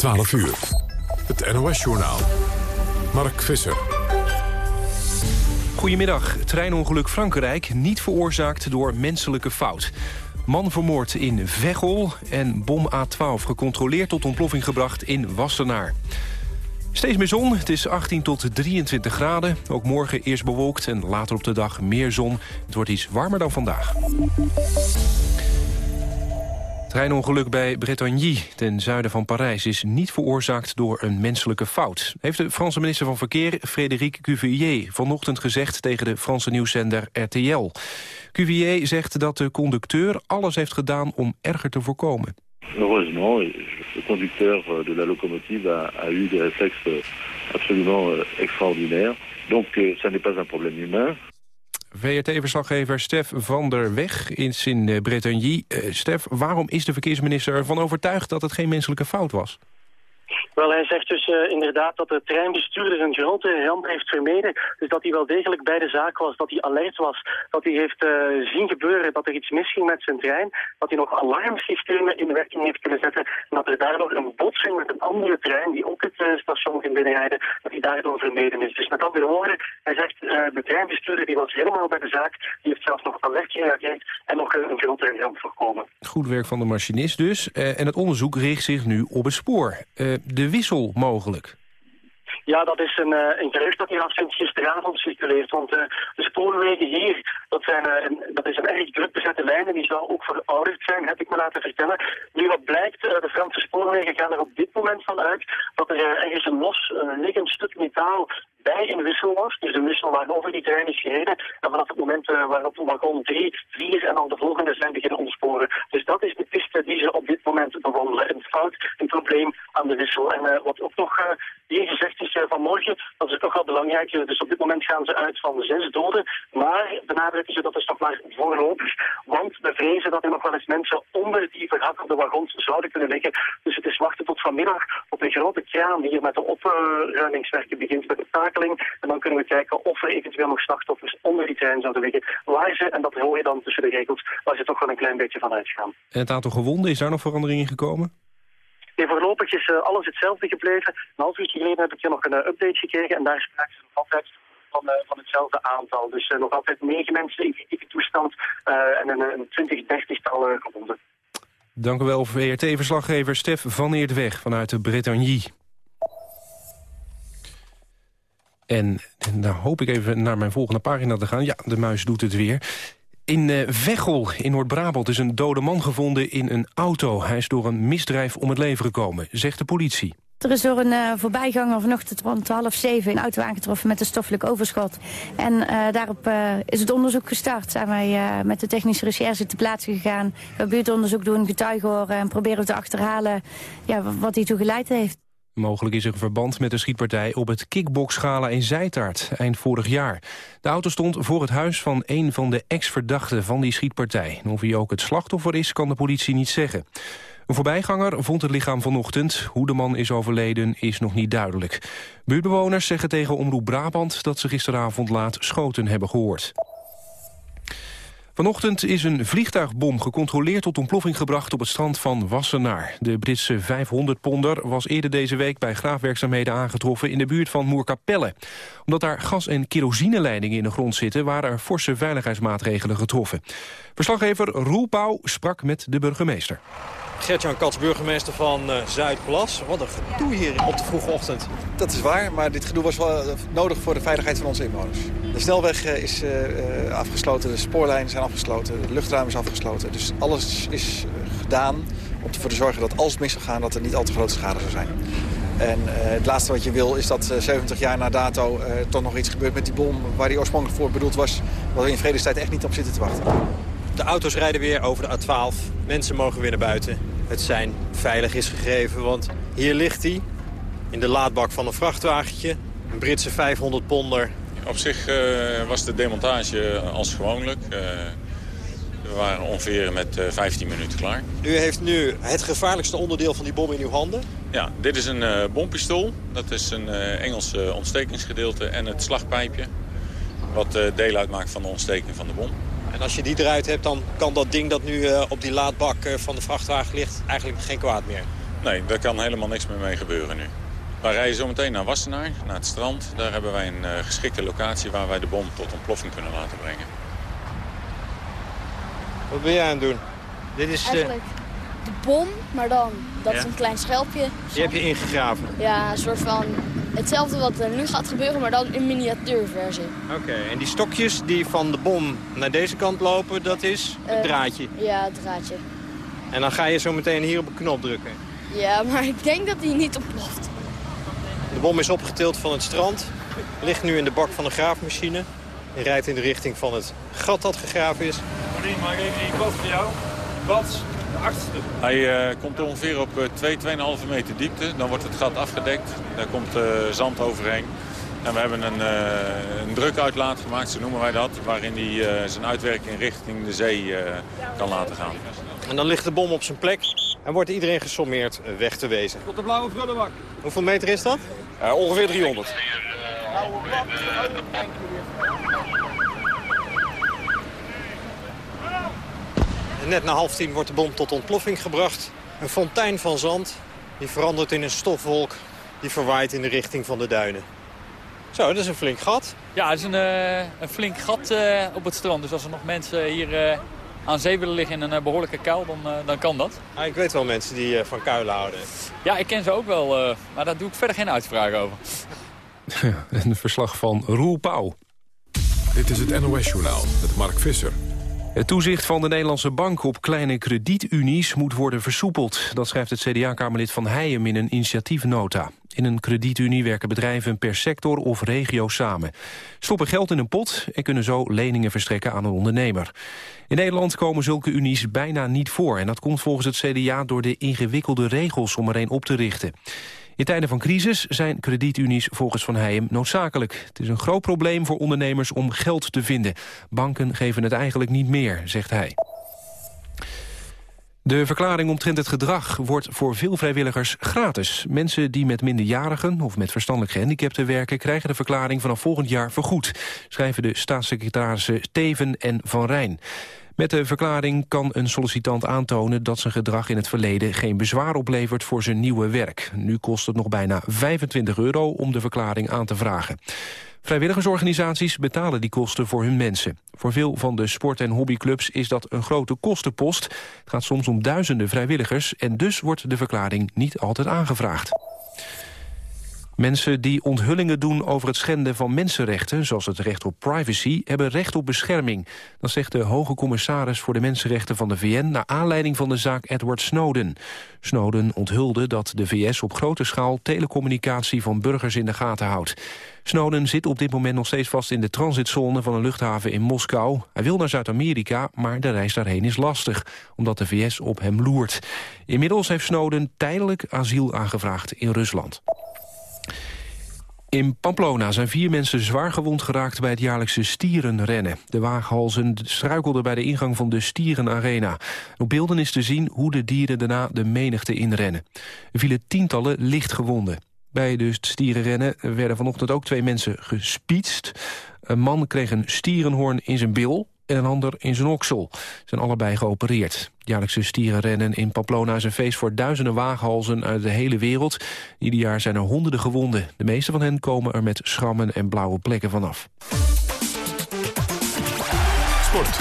12 uur. Het NOS-journaal. Mark Visser. Goedemiddag. Treinongeluk Frankrijk niet veroorzaakt door menselijke fout. Man vermoord in Veghel en bom A12 gecontroleerd tot ontploffing gebracht in Wassenaar. Steeds meer zon, het is 18 tot 23 graden. Ook morgen eerst bewolkt en later op de dag meer zon. Het wordt iets warmer dan vandaag. Treinongeluk bij Bretigny, ten zuiden van Parijs... is niet veroorzaakt door een menselijke fout. Heeft de Franse minister van Verkeer, Frédéric Cuvier... vanochtend gezegd tegen de Franse nieuwszender RTL. Cuvier zegt dat de conducteur alles heeft gedaan om erger te voorkomen. Heureusement, le conducteur de la locomotive a, a eu des réflexes absolument euh, extraordinaires. Donc, euh, ça n'est pas un problème humain. VRT-verslaggever Stef van der Weg in eh, Bretigny. Uh, Stef, waarom is de verkeersminister ervan overtuigd dat het geen menselijke fout was? Wel, hij zegt dus uh, inderdaad dat de treinbestuurder een grote ramp heeft vermeden. Dus dat hij wel degelijk bij de zaak was, dat hij alert was. Dat hij heeft uh, zien gebeuren dat er iets misging met zijn trein. Dat hij nog alarmsystemen in werking heeft kunnen zetten. En dat er daardoor een botsing met een andere trein, die ook het uh, station ging binnenrijden, dat hij daardoor vermeden is. Dus met andere woorden, hij zegt de treinbestuurder die was helemaal bij de zaak. Die heeft zelfs nog alert gereageerd en nog een grotere ramp voorkomen. Goed werk van de machinist dus. en het onderzoek richt zich nu op het spoor. De wissel mogelijk? Ja, dat is een, uh, een gerucht dat hier al sinds gisteravond circuleert. Want uh, de spoorwegen hier, dat, zijn, een, dat is een erg druk bezette lijn en die zou ook verouderd zijn, heb ik me laten vertellen. Nu wat blijkt, de Franse spoorwegen gaan er op dit moment van uit dat er ergens een los liggend stuk metaal bij een wissel was. Dus een wissel waarover die trein is gereden. En vanaf het moment waarop wagon 3, 4 en dan de volgende zijn beginnen ontsporen. Dus dat is de piste die ze op dit moment bewandelen. Een fout, een probleem aan de wissel. En wat ook nog hier gezegd is vanmorgen, dat is toch wel belangrijk. Dus op dit moment gaan ze uit van zes doden. Maar benadrukken ze dat is nog maar voorlopig. Want we vrezen dat er nog wel eens mensen onder die verhakkelde wagons zouden kunnen liggen. Dus het is wachten tot vanmiddag op een grote kraan die hier met de opruimingswerken begint met de takeling. En dan kunnen we kijken of er eventueel nog slachtoffers onder die trein zouden liggen. Waar ze, en dat hoor je dan tussen de regels, waar ze toch wel een klein beetje van uitgaan. En het aantal gewonden, is daar nog verandering in gekomen? Nee, voorlopig is uh, alles hetzelfde gebleven. Een half uurtje geleden heb ik hier nog een uh, update gekregen en daar spraken ze nog altijd van, uh, van hetzelfde aantal. Dus nog altijd negen mensen in kritieke toestand en een, een 20, 30-tal gewonden. Dank u wel, VRT-verslaggever Stef van Eerdweg vanuit de Bretagne. En dan hoop ik even naar mijn volgende pagina te gaan. Ja, de muis doet het weer. In uh, Veghel in Noord-Brabant is een dode man gevonden in een auto. Hij is door een misdrijf om het leven gekomen, zegt de politie. Er is door een uh, voorbijganger vanochtend rond half zeven een auto aangetroffen met een stoffelijk overschot. En uh, daarop is het onderzoek gestart. Zijn wij met de technische recherche te plaatse gegaan. We buurtonderzoek doen, getuigen horen en proberen te achterhalen ja, wat hij toe geleid heeft. Mogelijk is er een verband met de schietpartij op het kickboxgala in Zijtaart eind vorig jaar. De auto stond voor het huis van een van de ex-verdachten van die schietpartij. of hij ook het slachtoffer is, kan de politie niet zeggen. Een voorbijganger vond het lichaam vanochtend. Hoe de man is overleden is nog niet duidelijk. Buurtbewoners zeggen tegen Omroep Brabant dat ze gisteravond laat schoten hebben gehoord. Vanochtend is een vliegtuigbom gecontroleerd tot ontploffing gebracht op het strand van Wassenaar. De Britse 500-ponder was eerder deze week bij graafwerkzaamheden aangetroffen in de buurt van Moerkapelle. Omdat daar gas- en kerosineleidingen in de grond zitten, waren er forse veiligheidsmaatregelen getroffen. Verslaggever Roel Pauw sprak met de burgemeester. Gertjan Kats, burgemeester van uh, Zuidplas. Wat een gedoe hier op de vroege ochtend. Dat is waar, maar dit gedoe was wel nodig voor de veiligheid van onze inwoners. De snelweg uh, is afgesloten, de spoorlijnen zijn afgesloten, de luchtruim is afgesloten. Dus alles is gedaan om ervoor te zorgen dat als het mis zou gaan, dat er niet al te grote schade zou zijn. En het laatste wat je wil is dat 70 jaar na dato toch nog iets gebeurt met die bom... waar die oorspronkelijk voor bedoeld was, waar we in vredestijd echt niet op zitten te wachten. De auto's rijden weer over de A12. Mensen mogen weer naar buiten. Het zijn veilig is gegeven, want hier ligt hij. In de laadbak van een vrachtwagentje. Een Britse 500 ponder. Op zich uh, was de demontage als gewoonlijk. Uh, we waren ongeveer met uh, 15 minuten klaar. U heeft nu het gevaarlijkste onderdeel van die bom in uw handen? Ja, dit is een bompistool. Dat is een Engels ontstekingsgedeelte en het slagpijpje. Wat deel uitmaakt van de ontsteking van de bom. En als je die eruit hebt, dan kan dat ding dat nu uh, op die laadbak uh, van de vrachtwagen ligt eigenlijk geen kwaad meer. Nee, daar kan helemaal niks meer mee gebeuren nu. Wij rijden zometeen naar Wassenaar, naar het strand. Daar hebben wij een uh, geschikte locatie waar wij de bom tot ontploffing kunnen laten brengen. Wat ben jij aan het doen? Dit is de... Eigenlijk de bom, maar dan, dat is een klein schelpje. Die heb je ingegraven? Ja, een soort van hetzelfde wat er nu gaat gebeuren, maar dan in miniatuurversie. Oké, en die stokjes die van de bom naar deze kant lopen, dat is het uh, draadje? Ja, het draadje. En dan ga je zo meteen hier op een knop drukken? Ja, maar ik denk dat die niet ontploft. De bom is opgetild van het strand, ligt nu in de bak van de graafmachine... en rijdt in de richting van het gat dat gegraven is. Marien, ik even die bad voor jou? Bad, de achtste. Hij uh, komt ongeveer op 2, uh, 2,5 meter diepte. Dan wordt het gat afgedekt. Daar komt uh, zand overheen. En we hebben een, uh, een drukuitlaat gemaakt, zo noemen wij dat. Waarin hij zijn uitwerking richting de zee kan laten gaan. En dan ligt de bom op zijn plek en wordt iedereen gesommeerd weg te wezen. Tot de blauwe prullenbak. Hoeveel meter is dat? Uh, ongeveer 300. Net na half tien wordt de bom tot ontploffing gebracht. Een fontein van zand, die verandert in een stofwolk. Die verwaait in de richting van de duinen. Zo, dat is een flink gat. Ja, het is een, uh, een flink gat uh, op het strand. Dus als er nog mensen hier aan zee willen liggen in een eh, behoorlijke kuil, dan, eh, dan kan dat. Ah, ik weet wel mensen die eh, van kuilen houden. Ja, ik ken ze ook wel, maar daar doe ik verder geen uitspraak over. een verslag van Roel Pauw. Dit is het NOS-journaal met Mark Visser. Het toezicht van de Nederlandse bank op kleine kredietunies moet worden versoepeld. Dat schrijft het CDA-kamerlid Van Heijem in een initiatiefnota. In een kredietunie werken bedrijven per sector of regio samen. Stoppen geld in een pot en kunnen zo leningen verstrekken aan een ondernemer. In Nederland komen zulke unies bijna niet voor. En dat komt volgens het CDA door de ingewikkelde regels om er een op te richten. In tijden van crisis zijn kredietunies volgens Van Heijem noodzakelijk. Het is een groot probleem voor ondernemers om geld te vinden. Banken geven het eigenlijk niet meer, zegt hij. De verklaring omtrent het gedrag wordt voor veel vrijwilligers gratis. Mensen die met minderjarigen of met verstandelijk gehandicapten werken... krijgen de verklaring vanaf volgend jaar vergoed... schrijven de staatssecretarissen Steven en Van Rijn. Met de verklaring kan een sollicitant aantonen dat zijn gedrag in het verleden geen bezwaar oplevert voor zijn nieuwe werk. Nu kost het nog bijna 25 euro om de verklaring aan te vragen. Vrijwilligersorganisaties betalen die kosten voor hun mensen. Voor veel van de sport- en hobbyclubs is dat een grote kostenpost. Het gaat soms om duizenden vrijwilligers en dus wordt de verklaring niet altijd aangevraagd. Mensen die onthullingen doen over het schenden van mensenrechten... zoals het recht op privacy, hebben recht op bescherming. Dat zegt de hoge commissaris voor de mensenrechten van de VN... naar aanleiding van de zaak Edward Snowden. Snowden onthulde dat de VS op grote schaal... telecommunicatie van burgers in de gaten houdt. Snowden zit op dit moment nog steeds vast in de transitzone... van een luchthaven in Moskou. Hij wil naar Zuid-Amerika, maar de reis daarheen is lastig... omdat de VS op hem loert. Inmiddels heeft Snowden tijdelijk asiel aangevraagd in Rusland. In Pamplona zijn vier mensen zwaar gewond geraakt bij het jaarlijkse stierenrennen. De waaghalzen struikelden bij de ingang van de Stierenarena. Op beelden is te zien hoe de dieren daarna de menigte inrennen. Er vielen tientallen lichtgewonden. Bij de stierenrennen werden vanochtend ook twee mensen gespietst. Een man kreeg een stierenhoorn in zijn bil en een ander in zijn oksel. Zijn allebei geopereerd. jaarlijkse stierenrennen in Pamplona is een feest voor duizenden waaghalzen uit de hele wereld. Ieder jaar zijn er honderden gewonden. De meeste van hen komen er met schrammen en blauwe plekken vanaf. Sport.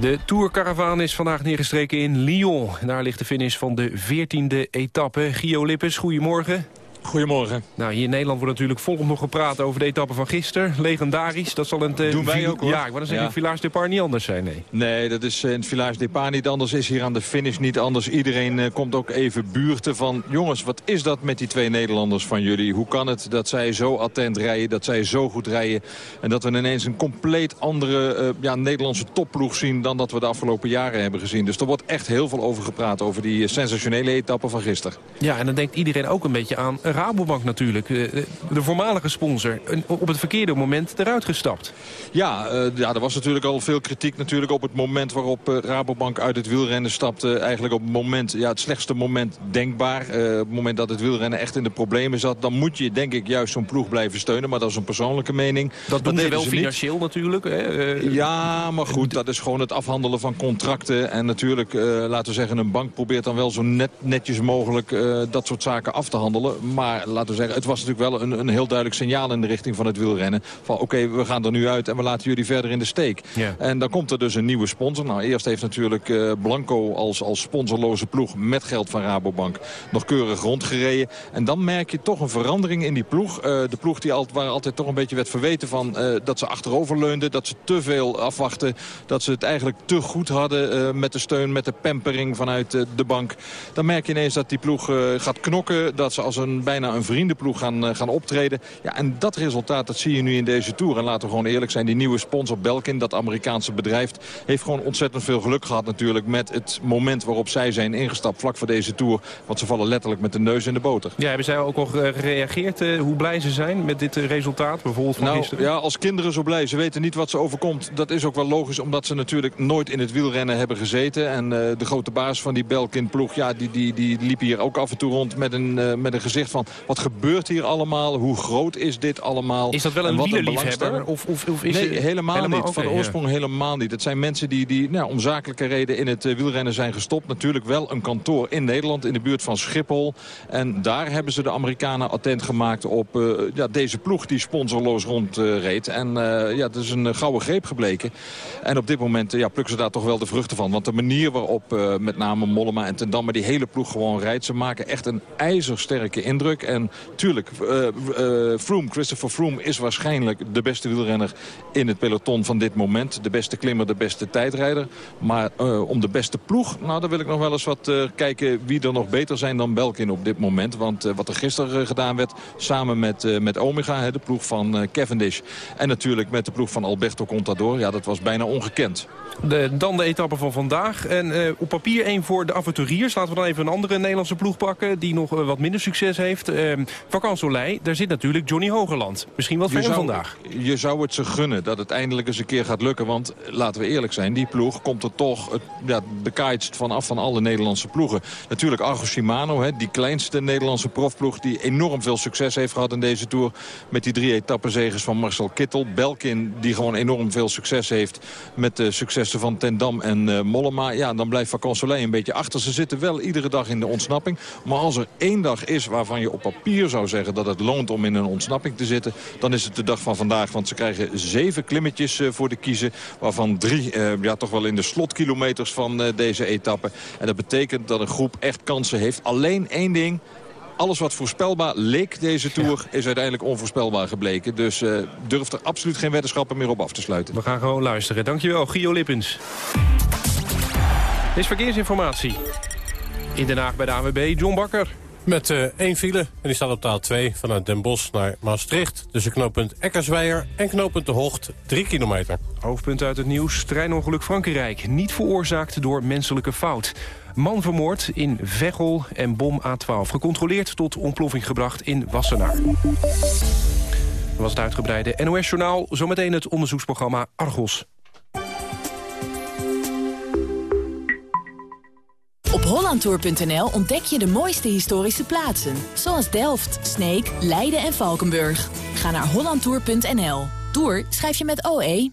De Tourcaravaan is vandaag neergestreken in Lyon. Daar ligt de finish van de 14e etappe. Gio Lippes, goedemorgen. Goedemorgen. Nou, hier in Nederland wordt natuurlijk volop nog gepraat over de etappe van gisteren. Legendarisch. Dat zal een... Uh, Doen wij ook hoor. Ja, ik wou dan zeggen, ja. Village Depart niet anders zijn, nee. Nee, dat is in het Village Depart niet anders. Is hier aan de finish niet anders. Iedereen uh, komt ook even buurten van... jongens, wat is dat met die twee Nederlanders van jullie? Hoe kan het dat zij zo attent rijden, dat zij zo goed rijden... en dat we ineens een compleet andere uh, ja, Nederlandse topploeg zien... dan dat we de afgelopen jaren hebben gezien. Dus er wordt echt heel veel over gepraat over die sensationele etappe van gisteren. Ja, en dan denkt iedereen ook een beetje aan Rabobank natuurlijk, de voormalige sponsor, op het verkeerde moment eruit gestapt. Ja, ja, er was natuurlijk al veel kritiek natuurlijk op het moment waarop Rabobank uit het wielrennen stapte. Eigenlijk op het moment, ja, het slechtste moment denkbaar. op het moment dat het wielrennen echt in de problemen zat. Dan moet je denk ik juist zo'n ploeg blijven steunen. Maar dat is een persoonlijke mening. Dat, doen ze wel financieel natuurlijk. Hè? ja, maar goed, dat is gewoon het afhandelen van contracten. En natuurlijk, laten we zeggen, een bank probeert dan wel zo net, netjes mogelijk dat soort zaken af te handelen. Maar laten we zeggen, het was natuurlijk wel een, een heel duidelijk signaal in de richting van het wielrennen. Van oké, we gaan er nu uit en we laten jullie verder in de steek. En dan komt er dus een nieuwe sponsor. Nou, eerst heeft natuurlijk uh, Blanco als, als sponsorloze ploeg met geld van Rabobank nog keurig rondgereden. En dan merk je toch een verandering in die ploeg. Uh, de ploeg die altijd, waar altijd toch een beetje werd verweten van uh, dat ze achteroverleunden. Dat ze te veel afwachten. Dat ze het eigenlijk te goed hadden met de steun, met de pampering vanuit de bank. Dan merk je ineens dat die ploeg gaat knokken. Dat ze als een, bijna een vriendenploeg gaan, gaan optreden. Ja, en dat resultaat dat zie je nu in deze Tour. En laten we gewoon eerlijk zijn, die nieuwe sponsor Belkin, dat Amerikaanse bedrijf... heeft gewoon ontzettend veel geluk gehad natuurlijk met het moment waarop zij zijn ingestapt vlak voor deze Tour. Want ze vallen letterlijk met de neus in de boter. Ja, hebben zij ook al gereageerd uh, hoe blij ze zijn met dit uh, resultaat? Bijvoorbeeld van nou, gisteren? Ja, als kinderen zo blij. Ze weten niet wat ze overkomt. Dat is ook wel logisch omdat ze natuurlijk nooit in het wielrennen hebben gezeten. En uh, de grote baas van die Belkin-ploeg, ja, die, die, die liep hier ook af en toe rond met een, met een gezicht van... wat gebeurt hier allemaal? Hoe groot is dit allemaal? Is dat wel een wielerliefhebber? Of, of, of is nee, helemaal, helemaal niet. Okay, van de oorsprong ja. helemaal niet. Het zijn mensen die, die nou, om zakelijke reden in het wielrennen zijn gestopt. Natuurlijk wel een kantoor in Nederland, in de buurt van Schiphol. En daar hebben ze de Amerikanen attent gemaakt op uh, ja, deze ploeg die sponsorloos rondreed. Uh, en uh, ja, het is een gouden greep gebleken. En op dit moment ja, plukken ze daar toch wel de vruchten van. Want de manier waarop met name Mollema en Ten Damme die hele ploeg gewoon rijdt... ze maken echt een ijzersterke indruk. En tuurlijk, Froome, Christopher Froome is waarschijnlijk de beste wielrenner in het peloton van dit moment. De beste klimmer, de beste tijdrijder. Maar om de beste ploeg, nou, daar wil ik nog wel eens wat kijken wie er nog beter zijn dan Belkin op dit moment. Want wat er gisteren gedaan werd, samen met, met Omega, de ploeg van Cavendish... en natuurlijk met de ploeg van Alberto Contador, ja, dat was bijna ongekend. De, dan de etappe van vandaag. En op papier één voor de avonturiers. Laten we dan even een andere Nederlandse ploeg pakken... die nog wat minder succes heeft. Vakant Soleil, daar zit natuurlijk Johnny Hogerland. Misschien wat voor hem vandaag. Je zou het ze gunnen dat het eindelijk eens een keer gaat lukken. Want laten we eerlijk zijn, die ploeg komt er toch het, ja, bekaaidst vanaf van alle Nederlandse ploegen. Natuurlijk Argo Shimano, hè, die kleinste Nederlandse profploeg... die enorm veel succes heeft gehad in deze Tour... met die drie etappenzegers van Marcel Kittel. Belkin, die gewoon enorm veel succes heeft... met de successen van Ten Dam en uh, Mollema. Ja, dan blijft Vakant Soleil een beetje achter. Ze zitten wel iedere dag in de ontsnapping. Maar als er één dag is waarvan je op papier zou zeggen... dat het loont om in een ontsnapping te zitten... dan is het de dag van vandaag. Want ze krijgen zeven klimmetjes uh, voor de kiezen... waarvan drie uh, ja, toch wel in de slotkilometers van deze etappe. En dat betekent dat een groep echt kansen heeft. Alleen één ding, alles wat voorspelbaar leek deze Tour is uiteindelijk onvoorspelbaar gebleken. Dus uh, durft er absoluut geen weddenschappen meer op af te sluiten. We gaan gewoon luisteren. Dankjewel, Gio Lippens. Dit is verkeersinformatie. In Den Haag bij de AWB, John Bakker. Met uh, één file, en die staat op taal 2 vanuit Den Bosch naar Maastricht... tussen knooppunt Eckersweijer en knooppunt De Hocht, 3 kilometer. Hoofdpunt uit het nieuws, treinongeluk Frankrijk. Niet veroorzaakt door menselijke fout. Man vermoord in Veghel en bom A12. Gecontroleerd tot ontploffing gebracht in Wassenaar. Dat was het uitgebreide NOS-journaal. Zometeen het onderzoeksprogramma Argos. Op hollandtour.nl ontdek je de mooiste historische plaatsen. Zoals Delft, Sneek, Leiden en Valkenburg. Ga naar hollandtour.nl. Tour schrijf je met OE.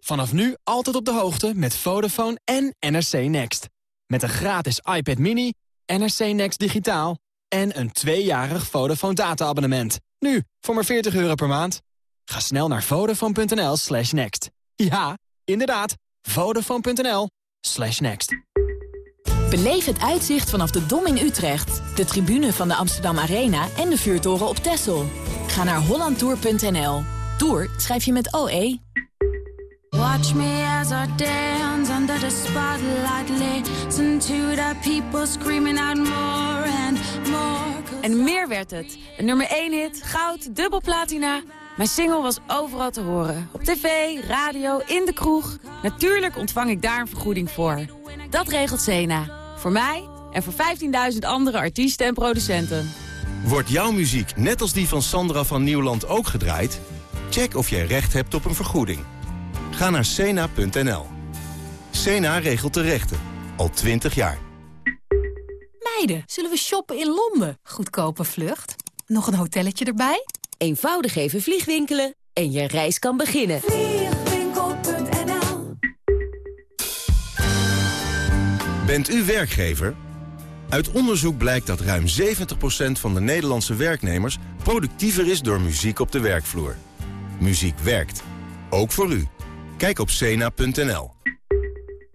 Vanaf nu altijd op de hoogte met Vodafone en NRC Next. Met een gratis iPad mini, NRC Next digitaal... en een tweejarig Vodafone data-abonnement. Nu, voor maar 40 euro per maand. Ga snel naar vodafone.nl slash next. Ja, inderdaad, vodafone.nl slash next. Beleef het uitzicht vanaf de Dom in Utrecht, de tribune van de Amsterdam Arena en de vuurtoren op Texel. Ga naar hollandtour.nl. Tour schrijf je met OE. Watch me as I dance under the spotlight. Listen to the people screaming out more and more. En meer werd het. Een nummer 1 hit, goud, dubbel platina. Mijn single was overal te horen. Op tv, radio, in de kroeg. Natuurlijk ontvang ik daar een vergoeding voor. Dat regelt Sena. Voor mij en voor 15.000 andere artiesten en producenten. Wordt jouw muziek net als die van Sandra van Nieuwland ook gedraaid? Check of jij recht hebt op een vergoeding. Ga naar cena.nl. Cena regelt de rechten. Al 20 jaar. Meiden, zullen we shoppen in Londen? Goedkope vlucht. Nog een hotelletje erbij? Eenvoudig even vliegwinkelen en je reis kan beginnen. Bent u werkgever? Uit onderzoek blijkt dat ruim 70% van de Nederlandse werknemers... productiever is door muziek op de werkvloer. Muziek werkt. Ook voor u. Kijk op cena.nl.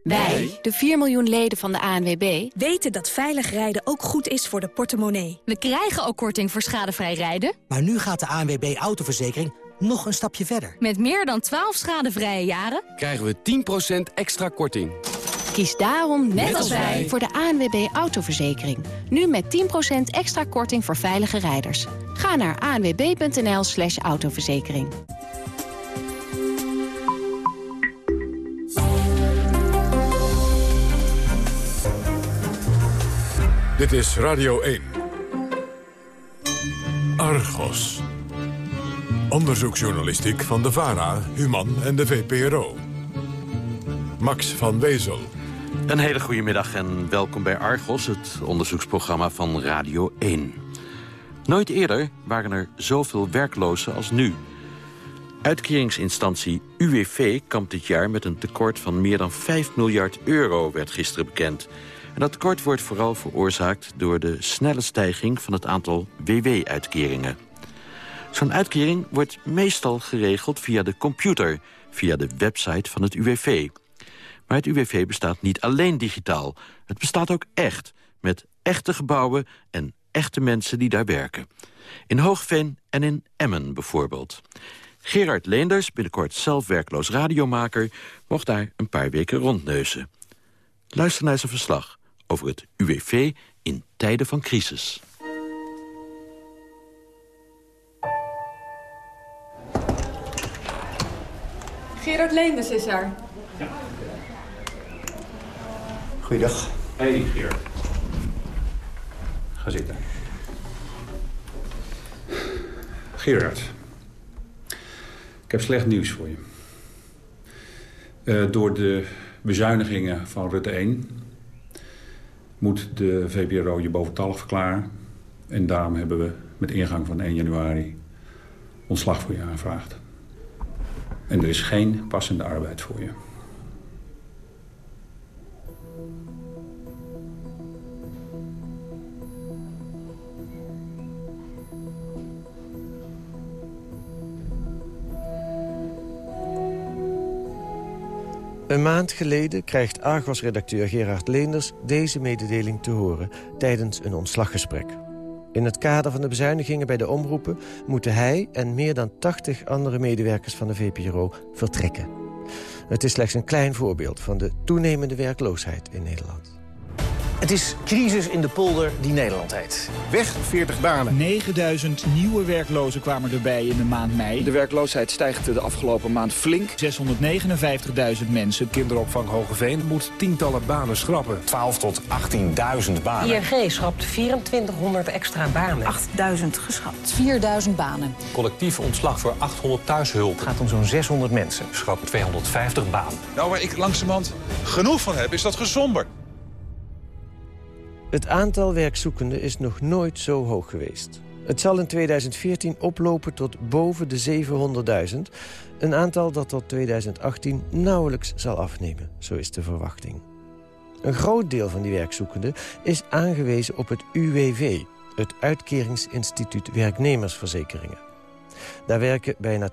Wij, de 4 miljoen leden van de ANWB, weten dat veilig rijden ook goed is voor de portemonnee. We krijgen ook korting voor schadevrij rijden. Maar nu gaat de ANWB Autoverzekering nog een stapje verder. Met meer dan 12 schadevrije jaren krijgen we 10% extra korting. Kies daarom, net, als wij, voor de ANWB Autoverzekering. Nu met 10% extra korting voor veilige rijders. Ga naar anwb.nl slash autoverzekering. Dit is Radio 1. Argos. Onderzoeksjournalistiek van de VARA, Human en de VPRO. Max van Wezel. Een hele goede middag en welkom bij Argos, het onderzoeksprogramma van Radio 1. Nooit eerder waren er zoveel werklozen als nu. Uitkeringsinstantie UWV kampt dit jaar met een tekort van meer dan 5 miljard euro, werd gisteren bekend. En dat tekort wordt vooral veroorzaakt door de snelle stijging van het aantal WW-uitkeringen. Zo'n uitkering wordt meestal geregeld via de computer, via de website van het UWV. Maar het UWV bestaat niet alleen digitaal. Het bestaat ook echt, met echte gebouwen en echte mensen die daar werken. In Hoogveen en in Emmen bijvoorbeeld. Gerard Leenders, binnenkort zelf werkloos radiomaker... mocht daar een paar weken rondneuzen. Luister naar zijn verslag over het UWV in tijden van crisis. Gerard Leenders is er. Goeiedag. Hey, Gerard. Ga zitten. Gerard. Ik heb slecht nieuws voor je. Uh, door de bezuinigingen van Rutte 1... moet de VPRO je boventallig verklaren. En daarom hebben we met ingang van 1 januari ontslag voor je aanvraagd. En er is geen passende arbeid voor je. Een maand geleden krijgt Argos-redacteur Gerard Leenders deze mededeling te horen tijdens een ontslaggesprek. In het kader van de bezuinigingen bij de omroepen moeten hij en meer dan 80 andere medewerkers van de VPRO vertrekken. Het is slechts een klein voorbeeld van de toenemende werkloosheid in Nederland. Het is crisis in de polder die Nederland heet. Weg 40 banen. 9000 nieuwe werklozen kwamen erbij in de maand mei. De werkloosheid stijgt de afgelopen maand flink. 659.000 mensen. Kinderopvang Hogeveen moet tientallen banen schrappen. 12 tot 18.000 banen. ING schrapt 2400 extra banen. 8000 geschrapt. 4000 banen. Collectief ontslag voor 800 thuishulp. Het gaat om zo'n 600 mensen. Schrapt 250 banen. Nou, waar ik langzamerhand genoeg van heb, is dat gezonder. Het aantal werkzoekenden is nog nooit zo hoog geweest. Het zal in 2014 oplopen tot boven de 700.000. Een aantal dat tot 2018 nauwelijks zal afnemen, zo is de verwachting. Een groot deel van die werkzoekenden is aangewezen op het UWV... het Uitkeringsinstituut Werknemersverzekeringen. Daar werken bijna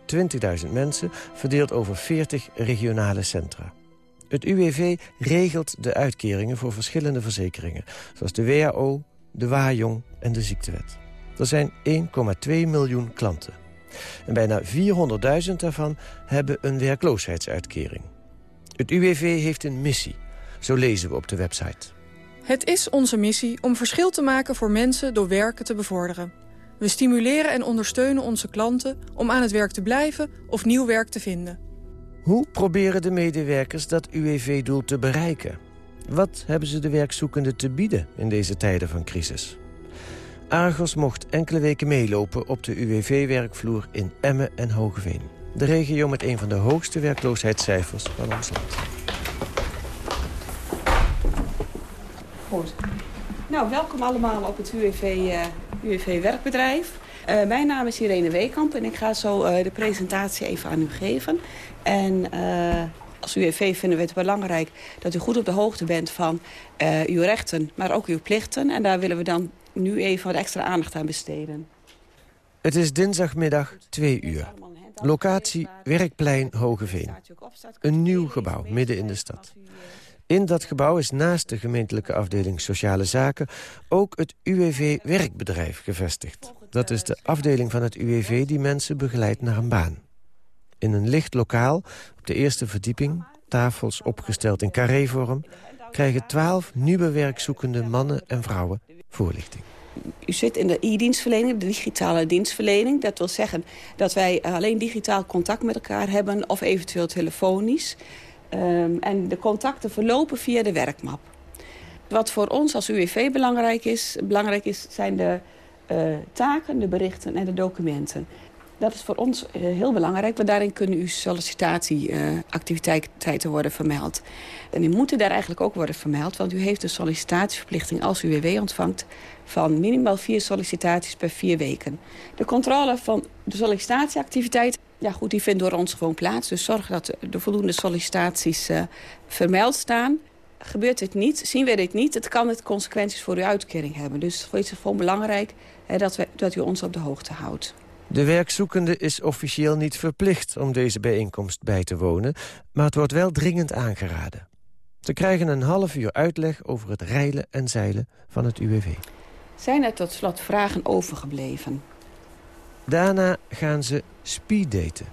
20.000 mensen, verdeeld over 40 regionale centra. Het UWV regelt de uitkeringen voor verschillende verzekeringen... zoals de WHO, de WAJONG en de ziektewet. Er zijn 1,2 miljoen klanten. En bijna 400.000 daarvan hebben een werkloosheidsuitkering. Het UWV heeft een missie, zo lezen we op de website. Het is onze missie om verschil te maken voor mensen door werken te bevorderen. We stimuleren en ondersteunen onze klanten om aan het werk te blijven of nieuw werk te vinden. Hoe proberen de medewerkers dat UWV-doel te bereiken? Wat hebben ze de werkzoekenden te bieden in deze tijden van crisis? Argos mocht enkele weken meelopen op de UWV-werkvloer in Emmen en Hogeveen. De regio met een van de hoogste werkloosheidscijfers van ons land. Goed. Nou, welkom allemaal op het UWV, uh, UWV Werkbedrijf. Uh, mijn naam is Irene Weekamp en ik ga zo uh, de presentatie even aan u geven. En als UWV vinden we het belangrijk dat u goed op de hoogte bent van uw rechten, maar ook uw plichten. En daar willen we dan nu even wat extra aandacht aan besteden. Het is dinsdagmiddag 2 uur. Locatie Werkplein Hogeveen. Een nieuw gebouw midden in de stad. In dat gebouw is naast de gemeentelijke afdeling Sociale Zaken... ook het UWV Werkbedrijf gevestigd. Dat is de afdeling van het UWV die mensen begeleidt naar een baan. In een licht lokaal, op de eerste verdieping... tafels opgesteld in carrévorm... krijgen twaalf nieuwe werkzoekende mannen en vrouwen voorlichting. U zit in de e-dienstverlening, de digitale dienstverlening. Dat wil zeggen dat wij alleen digitaal contact met elkaar hebben... of eventueel telefonisch. Um, en de contacten verlopen via de werkmap. Wat voor ons als UWV belangrijk is, belangrijk is zijn de uh, taken, de berichten en de documenten. Dat is voor ons uh, heel belangrijk, want daarin kunnen uw sollicitatieactiviteiten uh, worden vermeld. En die moeten daar eigenlijk ook worden vermeld, want u heeft een sollicitatieverplichting als u WW ontvangt van minimaal vier sollicitaties per vier weken. De controle van de sollicitatieactiviteit ja, goed, die vindt door ons gewoon plaats. Dus zorg dat de voldoende sollicitaties uh, vermeld staan. Gebeurt dit niet, zien we dit niet, het kan het consequenties voor uw uitkering hebben. Dus voor is gewoon belangrijk hè, dat, we, dat u ons op de hoogte houdt. De werkzoekende is officieel niet verplicht om deze bijeenkomst bij te wonen... maar het wordt wel dringend aangeraden. Ze krijgen een half uur uitleg over het reilen en zeilen van het UWV. Zijn er tot slot vragen overgebleven? Daarna gaan ze speeddaten.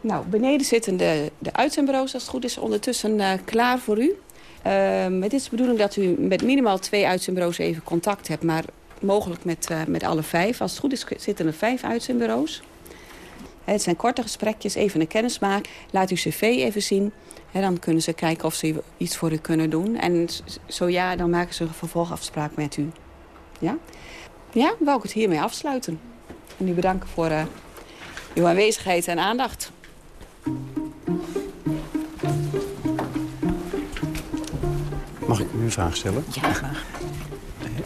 Nou, beneden zitten de, de uitzendbureaus, als het goed is, ondertussen uh, klaar voor u. Uh, het is de bedoeling dat u met minimaal twee uitzendbureaus even contact hebt... maar mogelijk met, uh, met alle vijf. Als het goed is, zitten er vijf uitzendbureaus. Het zijn korte gesprekjes, even een kennismaak. Laat uw cv even zien. He, dan kunnen ze kijken of ze iets voor u kunnen doen. En zo ja, dan maken ze een vervolgafspraak met u. Ja? Ja, wou ik het hiermee afsluiten. En u bedanken voor uh, uw aanwezigheid en aandacht. Mag ik u een vraag stellen? Ja, graag.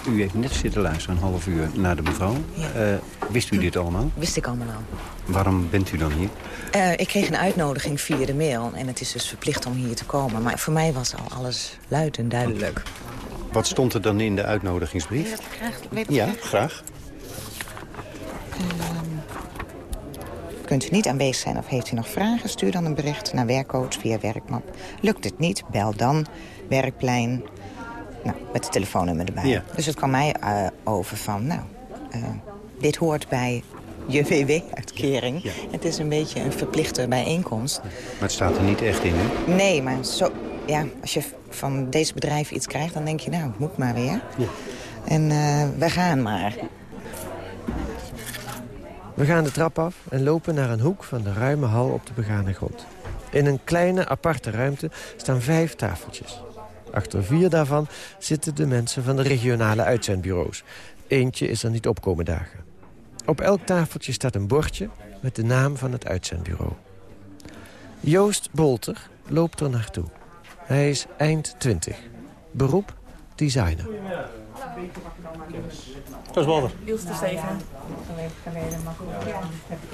U heeft net zitten luisteren, een half uur, naar de mevrouw. Ja. Uh, wist u dit allemaal? Wist ik allemaal al. Waarom bent u dan hier? Uh, ik kreeg een uitnodiging via de mail en het is dus verplicht om hier te komen. Maar voor mij was al alles luid en duidelijk. Wat stond er dan in de uitnodigingsbrief? Dat weet ja, graag. Um, kunt u niet aanwezig zijn of heeft u nog vragen? Stuur dan een bericht naar werkcoach via werkmap. Lukt het niet? Bel dan werkplein nou, met het telefoonnummer erbij. Ja. Dus het kwam mij uh, over van, nou, uh, dit hoort bij je WW-uitkering. Ja. Het is een beetje een verplichte bijeenkomst. Maar het staat er niet echt in, hè? Nee, maar zo, ja, als je van deze bedrijf iets krijgt, dan denk je, nou, het moet maar weer. Ja. En uh, we gaan maar. We gaan de trap af en lopen naar een hoek van de ruime hal op de begane grond. In een kleine, aparte ruimte staan vijf tafeltjes. Achter vier daarvan zitten de mensen van de regionale uitzendbureaus. Eentje is er niet opkomen dagen. Op elk tafeltje staat een bordje met de naam van het uitzendbureau. Joost Bolter loopt er naartoe. Hij is eind 20. Beroep designer. Dat is Walter. Niels de Steven.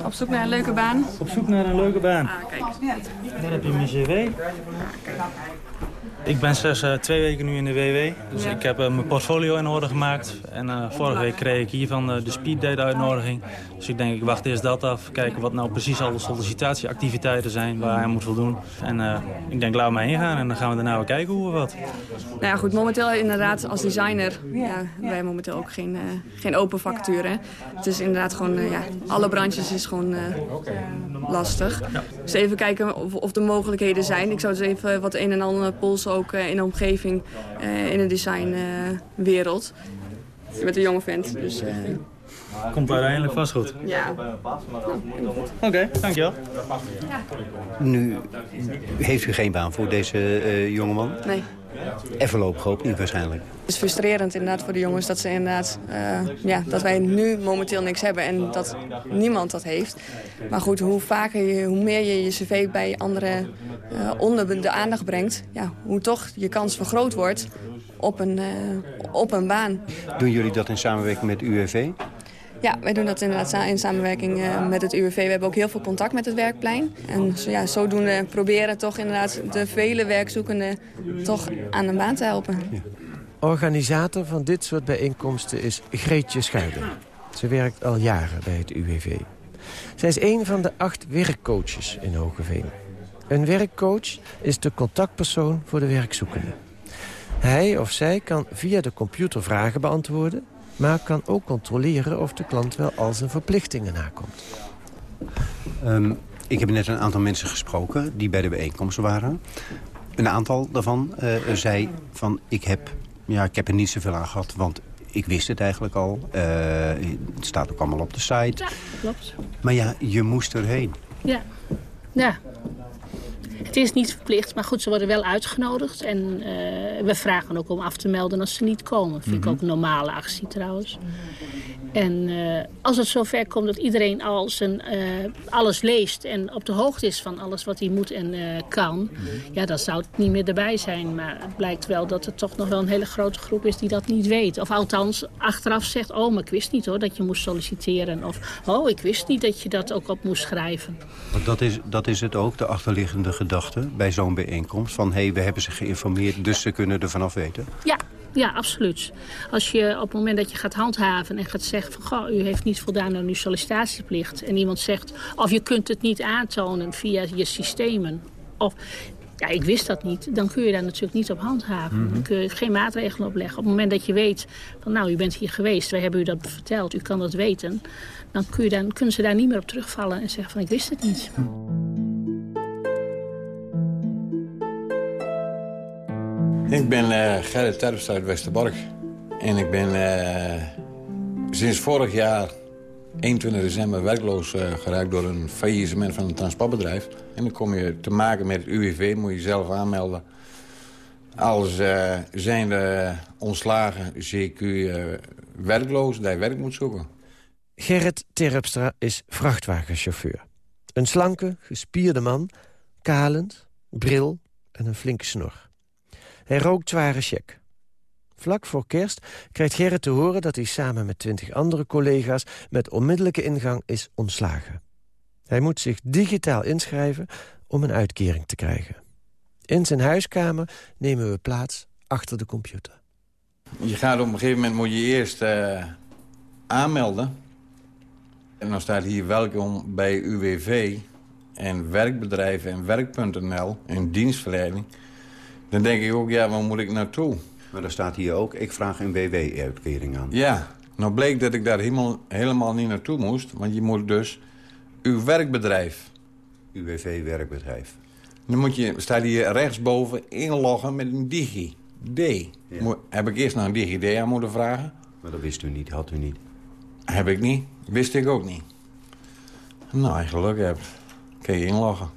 Op zoek naar een leuke baan. Op zoek naar een leuke baan. Ah, kijk. Daar heb je mijn cv. Ik ben sinds uh, twee weken nu in de WW. Dus Ja. ik heb uh, mijn portfolio in orde gemaakt. En uh, vorige week kreeg ik hiervan de speeddate uitnodiging. Dus ik denk, ik wacht eerst dat af. Kijken wat nou precies al de sollicitatieactiviteiten zijn waar hij moet voldoen. En ik denk, laat maar heen gaan en dan gaan we daarna wel kijken hoe we wat. Nou ja, goed, momenteel inderdaad als designer, ja, wij hebben momenteel ook geen, geen open vacature. hè. Het is inderdaad gewoon, ja, alle branches is gewoon lastig. Dus even kijken of, of er mogelijkheden zijn. Ik zou dus even wat een en ander polsen ook uh, in de omgeving, uh, in de designwereld. Je bent een jonge vent, dus... Komt uiteindelijk vast goed. ja. Oké, okay, dankjewel. Nu heeft u geen baan voor deze uh, jongeman? Nee. En voorlopig ook niet waarschijnlijk. Het is frustrerend inderdaad voor de jongens dat, ze inderdaad, uh, ja, dat wij nu momenteel niks hebben en dat niemand dat heeft. Maar goed, hoe vaker je, hoe meer je je cv bij anderen uh, onder de aandacht brengt... Ja, hoe toch je kans vergroot wordt op een, uh, op een baan. Doen jullie dat in samenwerking met UWV? Ja, wij doen dat inderdaad in samenwerking uh, met het UWV. We hebben ook heel veel contact met het werkplein. En ja, zodoende proberen toch inderdaad de vele werkzoekenden toch aan een baan te helpen. Organisator van dit soort bijeenkomsten is Greetje Schuilen. Ze werkt al jaren bij het UWV. Zij is een van de acht werkcoaches in Hogeveen. Een werkcoach is de contactpersoon voor de werkzoekende. Hij of zij kan via de computer vragen beantwoorden... maar kan ook controleren of de klant wel al zijn verplichtingen nakomt. Um, ik heb net een aantal mensen gesproken die bij de bijeenkomst waren. Een aantal daarvan uh, zei van ik heb, ja, ik heb er niet zoveel aan gehad... want ik wist het eigenlijk al. Uh, het staat ook allemaal op de site. Ja, klopt. Maar ja, je moest erheen. Ja, ja. Het is niet verplicht, maar goed, ze worden wel uitgenodigd. En uh, we vragen ook om af te melden als ze niet komen. Vind mm -hmm. ik ook een normale actie trouwens. En uh, als het zover komt dat iedereen al zijn, uh, alles leest... en op de hoogte is van alles wat hij moet en uh, kan... Ja, dan zou het niet meer erbij zijn. Maar het blijkt wel dat er toch nog wel een hele grote groep is die dat niet weet. Of althans achteraf zegt... oh, maar ik wist niet hoor dat je moest solliciteren. Of oh, ik wist niet dat je dat ook op moest schrijven. Want dat is, dat is het ook, de achterliggende gedachte bij zo'n bijeenkomst. Van hé, hey, we hebben ze geïnformeerd, dus ze kunnen er vanaf weten. Ja, ja, absoluut. Als je op het moment dat je gaat handhaven en gaat zeggen... van goh, u heeft niet voldaan aan uw sollicitatieplicht... en iemand zegt, of je kunt het niet aantonen via je systemen... of ja, ik wist dat niet, dan kun je daar natuurlijk niet op handhaven. Mm -hmm. Dan kun je geen maatregelen opleggen. Op het moment dat je weet van nou, u bent hier geweest, wij hebben u dat verteld, u kan dat weten... dan, kun je dan kunnen ze daar niet meer op terugvallen en zeggen van ik wist het niet. Ik ben uh, Gerrit Terpstra uit Westerbork. En ik ben uh, sinds vorig jaar 21 december werkloos uh, geraakt door een faillissement van een transportbedrijf. En dan kom je te maken met het UWV, moet je zelf aanmelden. Als uh, zijnde ontslagen, CQ werkloos, dat werk moet zoeken. Gerrit Terpstra is vrachtwagenchauffeur. Een slanke, gespierde man, kalend, bril en een flinke snor. Hij rookt zware check. Vlak voor kerst krijgt Gerrit te horen dat hij samen met twintig andere collega's... met onmiddellijke ingang is ontslagen. Hij moet zich digitaal inschrijven om een uitkering te krijgen. In zijn huiskamer nemen we plaats achter de computer. Je gaat op een gegeven moment moet je eerst uh, aanmelden. En dan staat hier welkom bij UWV en werkbedrijven en werk.nl en dienstverlening... Dan denk ik ook, ja, waar moet ik naartoe? Maar daar staat hier ook, ik vraag een WW-uitkering aan. Ja, nou bleek dat ik daar helemaal, helemaal niet naartoe moest. Want je moet dus uw werkbedrijf... UWV-werkbedrijf. Dan moet je, staat hier rechtsboven inloggen met een digi. D. Ja. Moet, heb ik eerst naar een DigiD aan moeten vragen. Maar dat wist u niet, had u niet. Heb ik niet, wist ik ook niet. Nou, als je geluk hebt, kun je inloggen.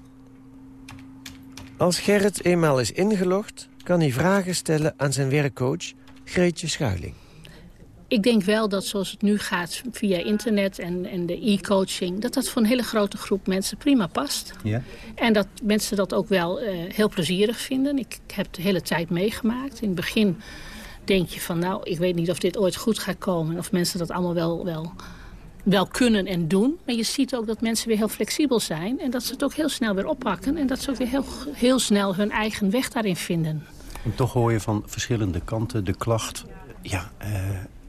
Als Gerrit eenmaal is ingelogd, kan hij vragen stellen aan zijn werkcoach Greetje Schuiling. Ik denk wel dat zoals het nu gaat via internet en, en de e-coaching... dat dat voor een hele grote groep mensen prima past. Ja. En dat mensen dat ook wel uh, heel plezierig vinden. Ik, ik heb de hele tijd meegemaakt. In het begin denk je van nou, ik weet niet of dit ooit goed gaat komen... of mensen dat allemaal wel, wel, wel kunnen en doen. Maar je ziet ook dat mensen weer heel flexibel zijn... en dat ze het ook heel snel weer oppakken... en dat ze ook weer heel, heel snel hun eigen weg daarin vinden. En toch hoor je van verschillende kanten de klacht... ja, uh,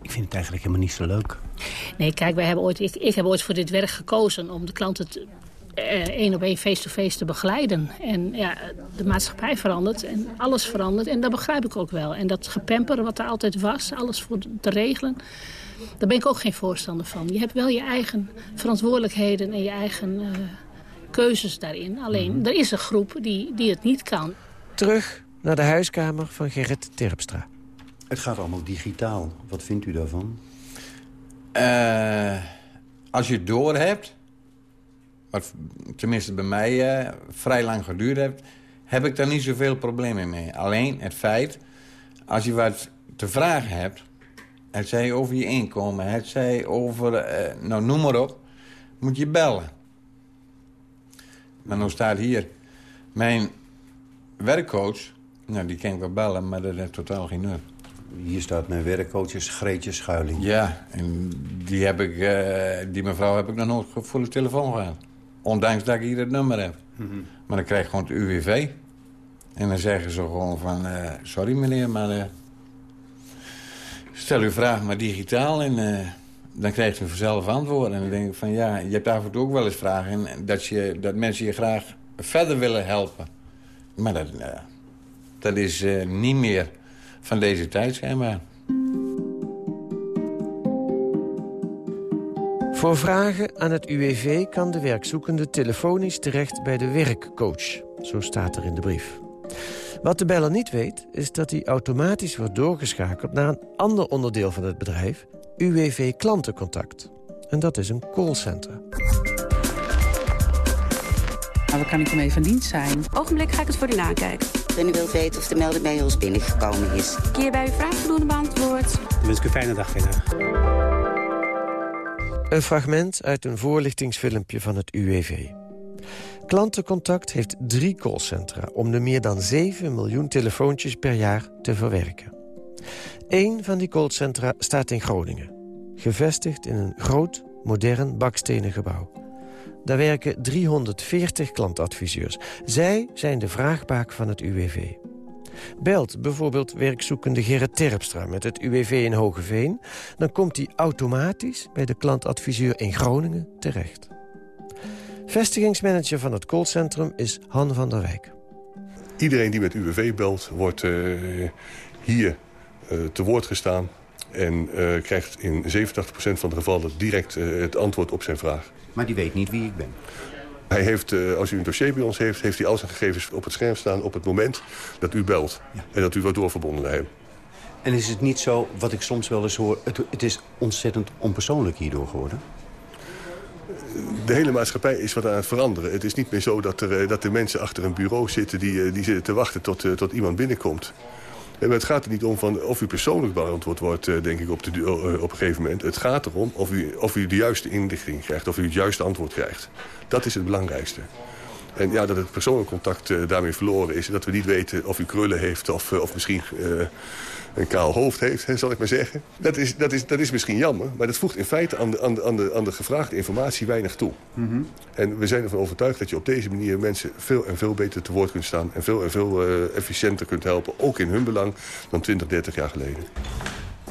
ik vind het eigenlijk helemaal niet zo leuk. Nee, kijk, wij hebben ooit, ik, ik heb ooit voor dit werk gekozen... om de klanten te, uh, één op één face-to-face te begeleiden. En ja, de maatschappij verandert en alles verandert. En dat begrijp ik ook wel. En dat gepemperen wat er altijd was, alles voor te regelen... Daar ben ik ook geen voorstander van. Je hebt wel je eigen verantwoordelijkheden en je eigen uh, keuzes daarin. Alleen, mm -hmm. er is een groep die, die het niet kan. Terug naar de huiskamer van Gerrit Terpstra. Het gaat allemaal digitaal. Wat vindt u daarvan? Uh, als je het door hebt, wat tenminste bij mij uh, vrij lang geduurd heeft... heb ik daar niet zoveel problemen mee. Alleen het feit, als je wat te vragen hebt... het zij over je inkomen, het zij over, eh, nou noem maar op... moet je bellen. Maar nou staat hier mijn werkcoach... nou, die kan ik wel bellen, maar dat heeft totaal geen nut. Hier staat mijn werkcoach is Greetje Schuiling. Ja, en die, heb ik, eh, die mevrouw heb ik nog nooit voor de telefoon gehad. Ondanks dat ik hier het nummer heb. Mhm. Maar dan krijg ik gewoon het UWV. En dan zeggen ze gewoon van... eh, sorry meneer, maar... eh, stel uw vraag maar digitaal en eh, dan krijgt u vanzelf antwoord. En dan denk ik van ja, je hebt af en toe ook wel eens vragen... En dat, je, dat mensen je graag verder willen helpen. Maar dat, eh, dat is eh, niet meer van deze tijd schijnbaar. Voor vragen aan het UWV kan de werkzoekende telefonisch terecht bij de werkcoach. Zo staat er in de brief. Wat de beller niet weet, is dat hij automatisch wordt doorgeschakeld... naar een ander onderdeel van het bedrijf, UWV Klantencontact. En dat is een callcenter. Maar kan ik ermee van dienst zijn? Ogenblik ga ik het voor u nakijken. En u wilt weten of de melding bij ons binnengekomen is. Keer bij uw vraag voldoende beantwoord. Dan wens ik een fijne dag verder. Een fragment uit een voorlichtingsfilmpje van het UWV. Klantencontact heeft drie callcentra... om de meer dan 7 miljoen telefoontjes per jaar te verwerken. Eén van die callcentra staat in Groningen. Gevestigd in een groot, modern bakstenen gebouw. Daar werken 340 klantadviseurs. Zij zijn de vraagbaak van het UWV. Belt bijvoorbeeld werkzoekende Gerrit Terpstra met het UWV in Hogeveen... dan komt hij automatisch bij de klantadviseur in Groningen terecht. Vestigingsmanager van het callcentrum is Han van der Wijk. Iedereen die met UWV belt, wordt uh, hier uh, te woord gestaan... en uh, krijgt in 87% van de gevallen direct het antwoord op zijn vraag. Maar die weet niet wie ik ben. Hij heeft, als u een dossier bij ons heeft, heeft hij al zijn gegevens op het scherm staan... op het moment dat u belt ja. en dat u wordt doorverbonden naar hem. En is het niet zo, wat ik soms wel eens hoor... het, het is ontzettend onpersoonlijk hierdoor geworden? De hele maatschappij is wat aan het veranderen. Het is niet meer zo dat er, dat er mensen achter een bureau zitten... die, die zitten te wachten tot, tot iemand binnenkomt. En het gaat er niet om van of u persoonlijk beantwoord wordt, denk ik, op, de, op een gegeven moment. Het gaat erom of u, of u de juiste inlichting krijgt, of u het juiste antwoord krijgt. Dat is het belangrijkste. En ja, dat het persoonlijk contact uh, daarmee verloren is. En dat we niet weten of u krullen heeft of, uh, of misschien uh, een kaal hoofd heeft, hè, zal ik maar zeggen. Dat is, dat, is, dat is misschien jammer, maar dat voegt in feite aan de, aan de, aan de, aan de gevraagde informatie weinig toe. Mm -hmm. En we zijn ervan overtuigd dat je op deze manier mensen veel en veel beter te woord kunt staan. En veel en veel efficiënter kunt helpen, ook in hun belang, dan 20, 30 jaar geleden.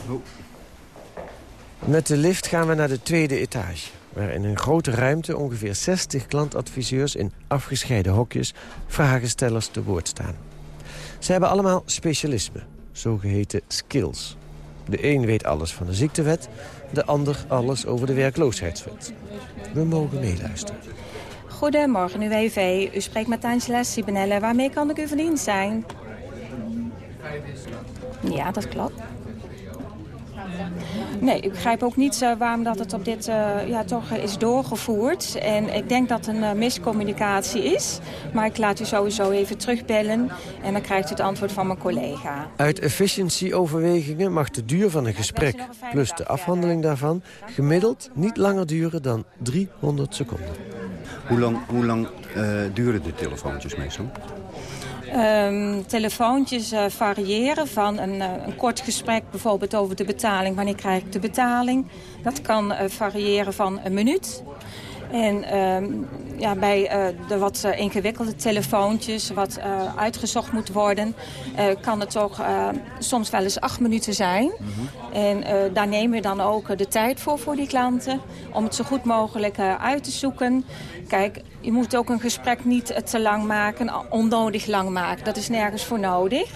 Oh. Met de lift gaan we naar de tweede etage waar in een grote ruimte ongeveer 60 klantadviseurs in afgescheiden hokjes vragenstellers te woord staan. Ze hebben allemaal specialisme, zogeheten skills. De een weet alles van de ziektewet, de ander alles over de werkloosheidswet. We mogen meeluisteren. Goedemorgen, UWV. U spreekt met Angela Sibenelle. Waarmee kan ik u van dienst zijn? Ja, dat klopt. Nee, ik begrijp ook niet uh, waarom dat het op dit uh, ja, toch uh, is doorgevoerd. En ik denk dat het een miscommunicatie is. Maar ik laat u sowieso even terugbellen. En dan krijgt u het antwoord van mijn collega. Uit efficiency-overwegingen mag de duur van een gesprek... plus de afhandeling daarvan gemiddeld niet langer duren dan 300 seconden. Hoe lang, hoe lang duren de telefoontjes meestal? Um, telefoontjes uh, variëren van een, uh, een, kort gesprek bijvoorbeeld over de betaling. Wanneer krijg ik de betaling? Dat kan uh, variëren van een minuut. En um, ja, bij de wat ingewikkelde telefoontjes, wat uitgezocht moet worden... kan het toch soms wel eens acht minuten zijn. Mm -hmm. En daar nemen we dan ook de tijd voor, voor die klanten... om het zo goed mogelijk uit te zoeken. Kijk, je moet ook een gesprek niet te lang maken, onnodig lang maken. Dat is nergens voor nodig.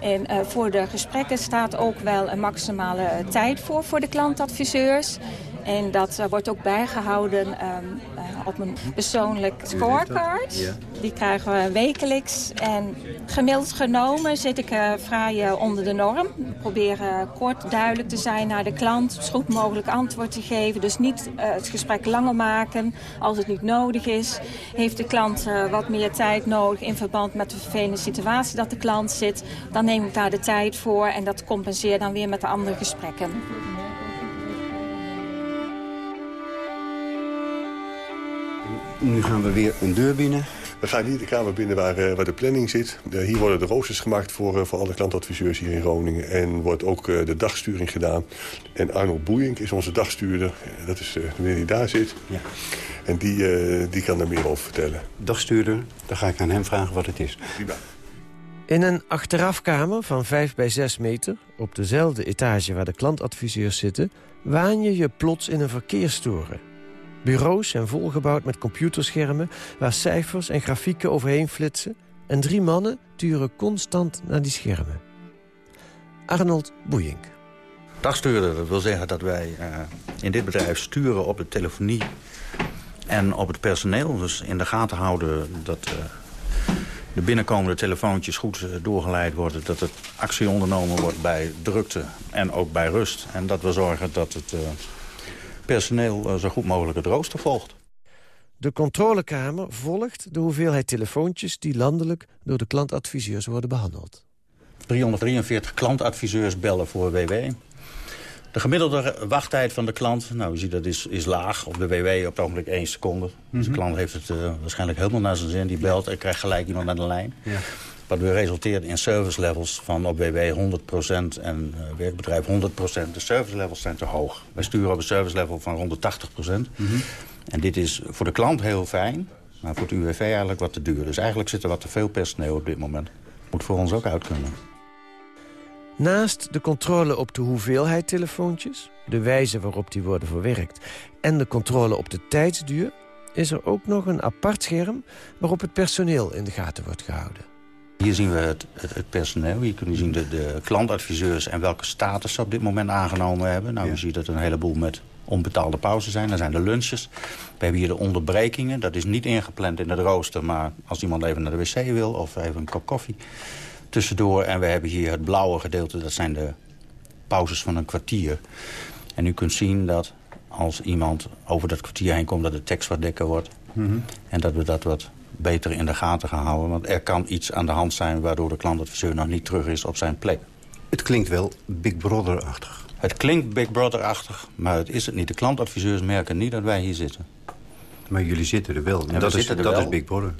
En uh, voor de gesprekken staat ook wel een maximale tijd voor, voor de klantadviseurs. En dat uh, wordt ook bijgehouden um, uh, op een persoonlijk scorecard. Die krijgen we wekelijks. En gemiddeld genomen zit ik uh, vrij onder de norm. We proberen kort, duidelijk te zijn naar de klant. Zo goed mogelijk antwoord te geven. Dus niet het gesprek langer maken als het niet nodig is. Heeft de klant wat meer tijd nodig in verband met de vervelende situatie dat de klant zit. Dan neem ik daar de tijd voor en dat compenseer dan weer met de andere gesprekken. Nu gaan we weer een deur binnen. We gaan hier de kamer binnen waar, uh, waar de planning zit. Uh, hier worden de roosters gemaakt voor, uh, voor alle klantadviseurs hier in Groningen. En wordt ook de dagsturing gedaan. En Arnold Boeink is onze dagstuurder. Dat is de meneer die daar zit. Ja. En die, die kan er meer over vertellen. Dagstuurder, dan ga ik aan hem vragen wat het is. Prima. In een achterafkamer van 5 bij 6 meter, op dezelfde etage waar de klantadviseurs zitten... waan je je plots in een verkeerstoren. Bureaus zijn volgebouwd met computerschermen... waar cijfers en grafieken overheen flitsen... en drie mannen turen constant naar die schermen. Arnold Boeink. Dagstuurder, dat wil zeggen dat wij uh, in dit bedrijf sturen op de telefonie... en op het personeel, dus in de gaten houden... dat uh, de binnenkomende telefoontjes goed uh, doorgeleid worden... dat er actie ondernomen wordt bij drukte en ook bij rust. En dat we zorgen dat het personeel zo goed mogelijk het rooster volgt. De controlekamer volgt de hoeveelheid telefoontjes... die landelijk door de klantadviseurs worden behandeld. 343 klantadviseurs bellen voor WW. De gemiddelde wachttijd van de klant, nou, u ziet dat is, is laag. Op de WW op het ogenblik 1 seconde. Dus de klant heeft het uh, waarschijnlijk helemaal naar zijn zin. Die belt en krijgt gelijk iemand naar de lijn. Ja. Wat weer resulteert in service levels van op WW 100% en uh, werkbedrijf 100%. De service levels zijn te hoog. Wij sturen op een service level van rond de 80%. Mm -hmm. En dit is voor de klant heel fijn, maar voor het UWV eigenlijk wat te duur. Dus eigenlijk zit er wat te veel personeel op dit moment. Moet voor ons ook uit kunnen. Naast de controle op de hoeveelheid telefoontjes... de wijze waarop die worden verwerkt... en de controle op de tijdsduur... is er ook nog een apart scherm waarop het personeel in de gaten wordt gehouden. Hier zien we het, het, het personeel. Hier kunnen we zien de, de, klantadviseurs en welke status ze op dit moment aangenomen hebben. Nou, ja. u ziet dat er een heleboel met onbetaalde pauze zijn. Dan zijn de lunches. We hebben hier de onderbrekingen. Dat is niet ingepland in het rooster, maar als iemand even naar de wc wil of even een kop koffie tussendoor. En we hebben hier het blauwe gedeelte, dat zijn de pauzes van een kwartier. En u kunt zien dat als iemand over dat kwartier heen komt... dat de tekst wat dikker wordt. Mm -hmm. En dat we dat wat beter in de gaten gaan houden. Want er kan iets aan de hand zijn waardoor de klantadviseur nog niet terug is op zijn plek. Het klinkt wel Big Brother-achtig. Het klinkt Big Brother-achtig, maar het is het niet. De klantadviseurs merken niet dat wij hier zitten. Maar jullie zitten er wel. En dat is, dat wel. is Big Brother.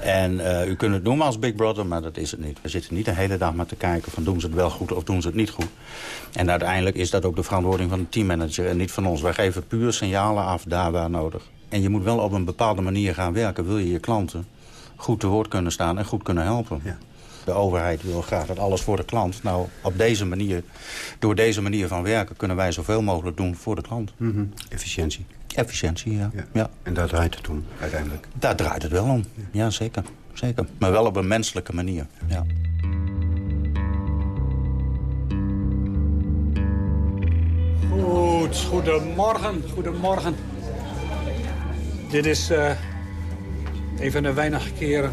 En uh, u kunt het noemen als Big Brother, maar dat is het niet. We zitten niet de hele dag maar te kijken van doen ze het wel goed of doen ze het niet goed. En uiteindelijk is dat ook de verantwoording van de teammanager en niet van ons. Wij geven puur signalen af daar waar nodig. En je moet wel op een bepaalde manier gaan werken. Wil je je klanten goed te woord kunnen staan en goed kunnen helpen. Ja. De overheid wil graag dat alles voor de klant. Nou, op deze manier, door deze manier van werken... kunnen wij zoveel mogelijk doen voor de klant. Mm -hmm. Efficiëntie. Efficiëntie, ja. ja. ja. En daar draait het om, uiteindelijk? Daar draait het wel om, ja, ja zeker. zeker. Maar wel op een menselijke manier, ja. Goed, goedemorgen, goedemorgen. Dit is uh, een van de weinige keren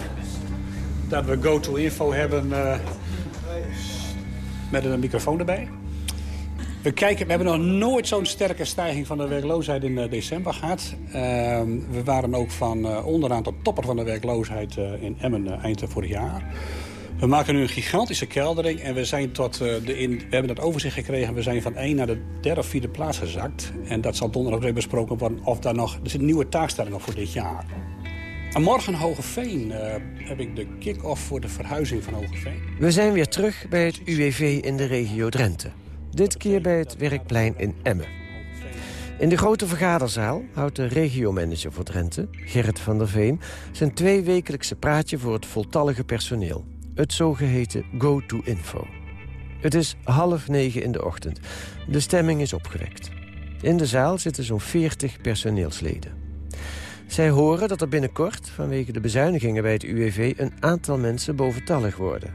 dat we go-to-info hebben uh, met een microfoon erbij. We, kijken, we hebben nog nooit zo'n sterke stijging van de werkloosheid in uh, december gehad. Uh, we waren ook van onderaan tot topper van de werkloosheid in Emmen eind vorig jaar. We maken nu een gigantische keldering en we, zijn tot, de in, we hebben dat overzicht gekregen. We zijn van 1 naar de derde of vierde plaats gezakt. En dat zal donderdag even besproken worden of daar nog... Er zit een nieuwe taakstelling voor dit jaar. En morgen Hogeveen uh, heb ik de kick-off voor de verhuizing van Hogeveen. We zijn weer terug bij het UWV in de regio Drenthe. Dit keer bij het Werkplein in Emmen. In de grote vergaderzaal houdt de regiomanager voor Drenthe, Gerrit van der Veen... zijn tweewekelijkse praatje voor het voltallige personeel. Het zogeheten Go-to-Info. Het is half negen in de ochtend. De stemming is opgewekt. In de zaal zitten zo'n 40 personeelsleden. Zij horen dat er binnenkort, vanwege de bezuinigingen bij het UWV... een aantal mensen boventallig worden.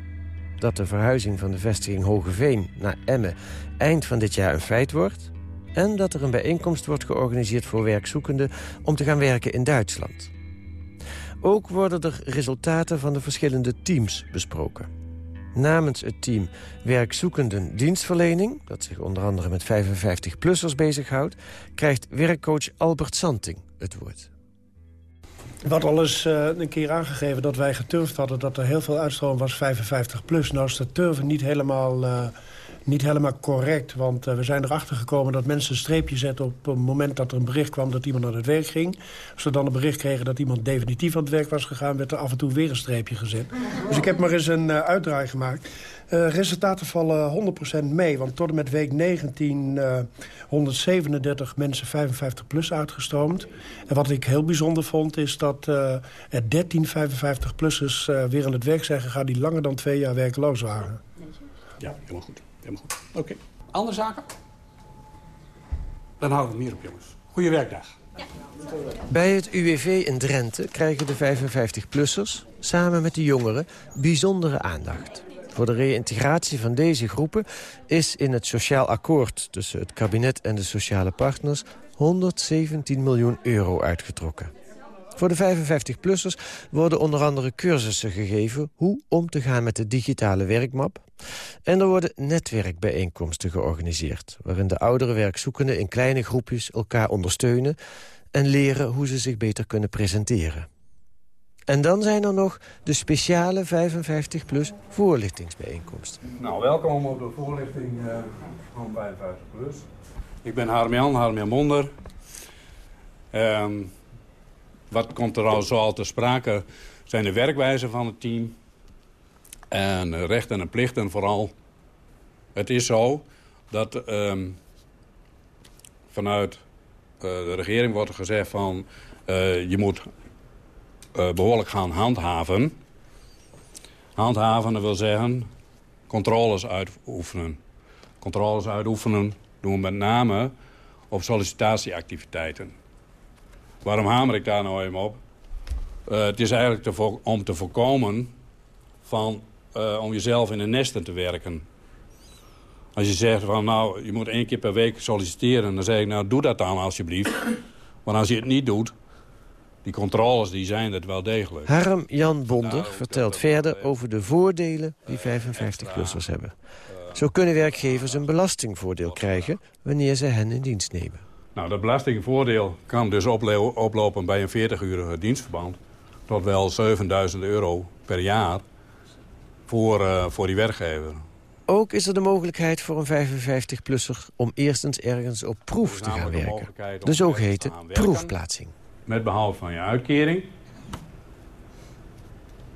Dat de verhuizing van de vestiging Hogeveen naar Emmen eind van dit jaar een feit wordt... En dat er een bijeenkomst wordt georganiseerd voor werkzoekenden... om te gaan werken in Duitsland. Ook worden er resultaten van de verschillende teams besproken. Namens het team Werkzoekenden Dienstverlening... dat zich onder andere met 55-plussers bezighoudt... krijgt werkcoach Albert Santing het woord. Wat al eens uh, een keer aangegeven dat wij geturfd hadden... dat er heel veel uitstroom was 55 plus. Nou is de turven niet helemaal, uh, niet helemaal correct. Want uh, we zijn erachter gekomen dat mensen een streepje zetten... op het moment dat er een bericht kwam dat iemand naar het werk ging. Als we dan een bericht kregen dat iemand definitief aan het werk was gegaan... werd er af en toe weer een streepje gezet. Dus ik heb maar eens een uitdraai gemaakt. Uh, resultaten vallen 100% mee, want tot en met week 19 uh, 137 mensen 55 plus uitgestroomd. En wat ik heel bijzonder vond is dat uh, er 13 55-plussers weer aan het werk zijn gegaan... die langer dan twee jaar werkloos waren. Ja, helemaal goed. Helemaal goed. Oké. Okay. Andere zaken? Dan houden we het meer op, jongens. Goeie werkdag. Ja. Bij het UWV in Drenthe krijgen de 55-plussers... samen met de jongeren bijzondere aandacht. Voor de reïntegratie van deze groepen is in het sociaal akkoord... tussen het kabinet en de sociale partners 117 miljoen euro uitgetrokken. Voor de 55-plussers worden onder andere cursussen gegeven... hoe om te gaan met de digitale werkmap. En er worden netwerkbijeenkomsten georganiseerd... waarin de oudere werkzoekenden in kleine groepjes elkaar ondersteunen... en leren hoe ze zich beter kunnen presenteren. En dan zijn er nog de speciale 55-plus voorlichtingsbijeenkomsten. Nou, welkom op de voorlichting uh, van 55-plus. Ik ben Harmian, Harmian Monder. Um, wat komt er al zoal te sprake zijn de werkwijzen van het team. En rechten en plichten vooral. Het is zo dat um, vanuit uh, de regering wordt gezegd van... Uh, je moet behoorlijk gaan handhaven. Handhaven wil zeggen controles uitoefenen. Controles uitoefenen doen we met name op sollicitatieactiviteiten. Waarom hamer ik daar nou even op? Uh, het is eigenlijk te om te voorkomen van, uh, om jezelf in een nesten te werken. Als je zegt van nou, je moet één keer per week solliciteren... dan zeg ik nou, doe dat dan alsjeblieft. Want als je het niet doet, die controles die zijn het wel degelijk. Harm Jan Bonder vertelt verder over de voordelen die 55-plussers hebben. Zo kunnen werkgevers een belastingvoordeel krijgen wanneer ze hen in dienst nemen. Nou, dat belastingvoordeel kan dus oplopen bij een 40-urige dienstverband... tot wel 7000 euro per jaar voor, uh, voor die werkgever. Ook is er de mogelijkheid voor een 55-plusser om eerst eens ergens op proef te gaan werken. De zogeheten proefplaatsing met behoud van je uitkering.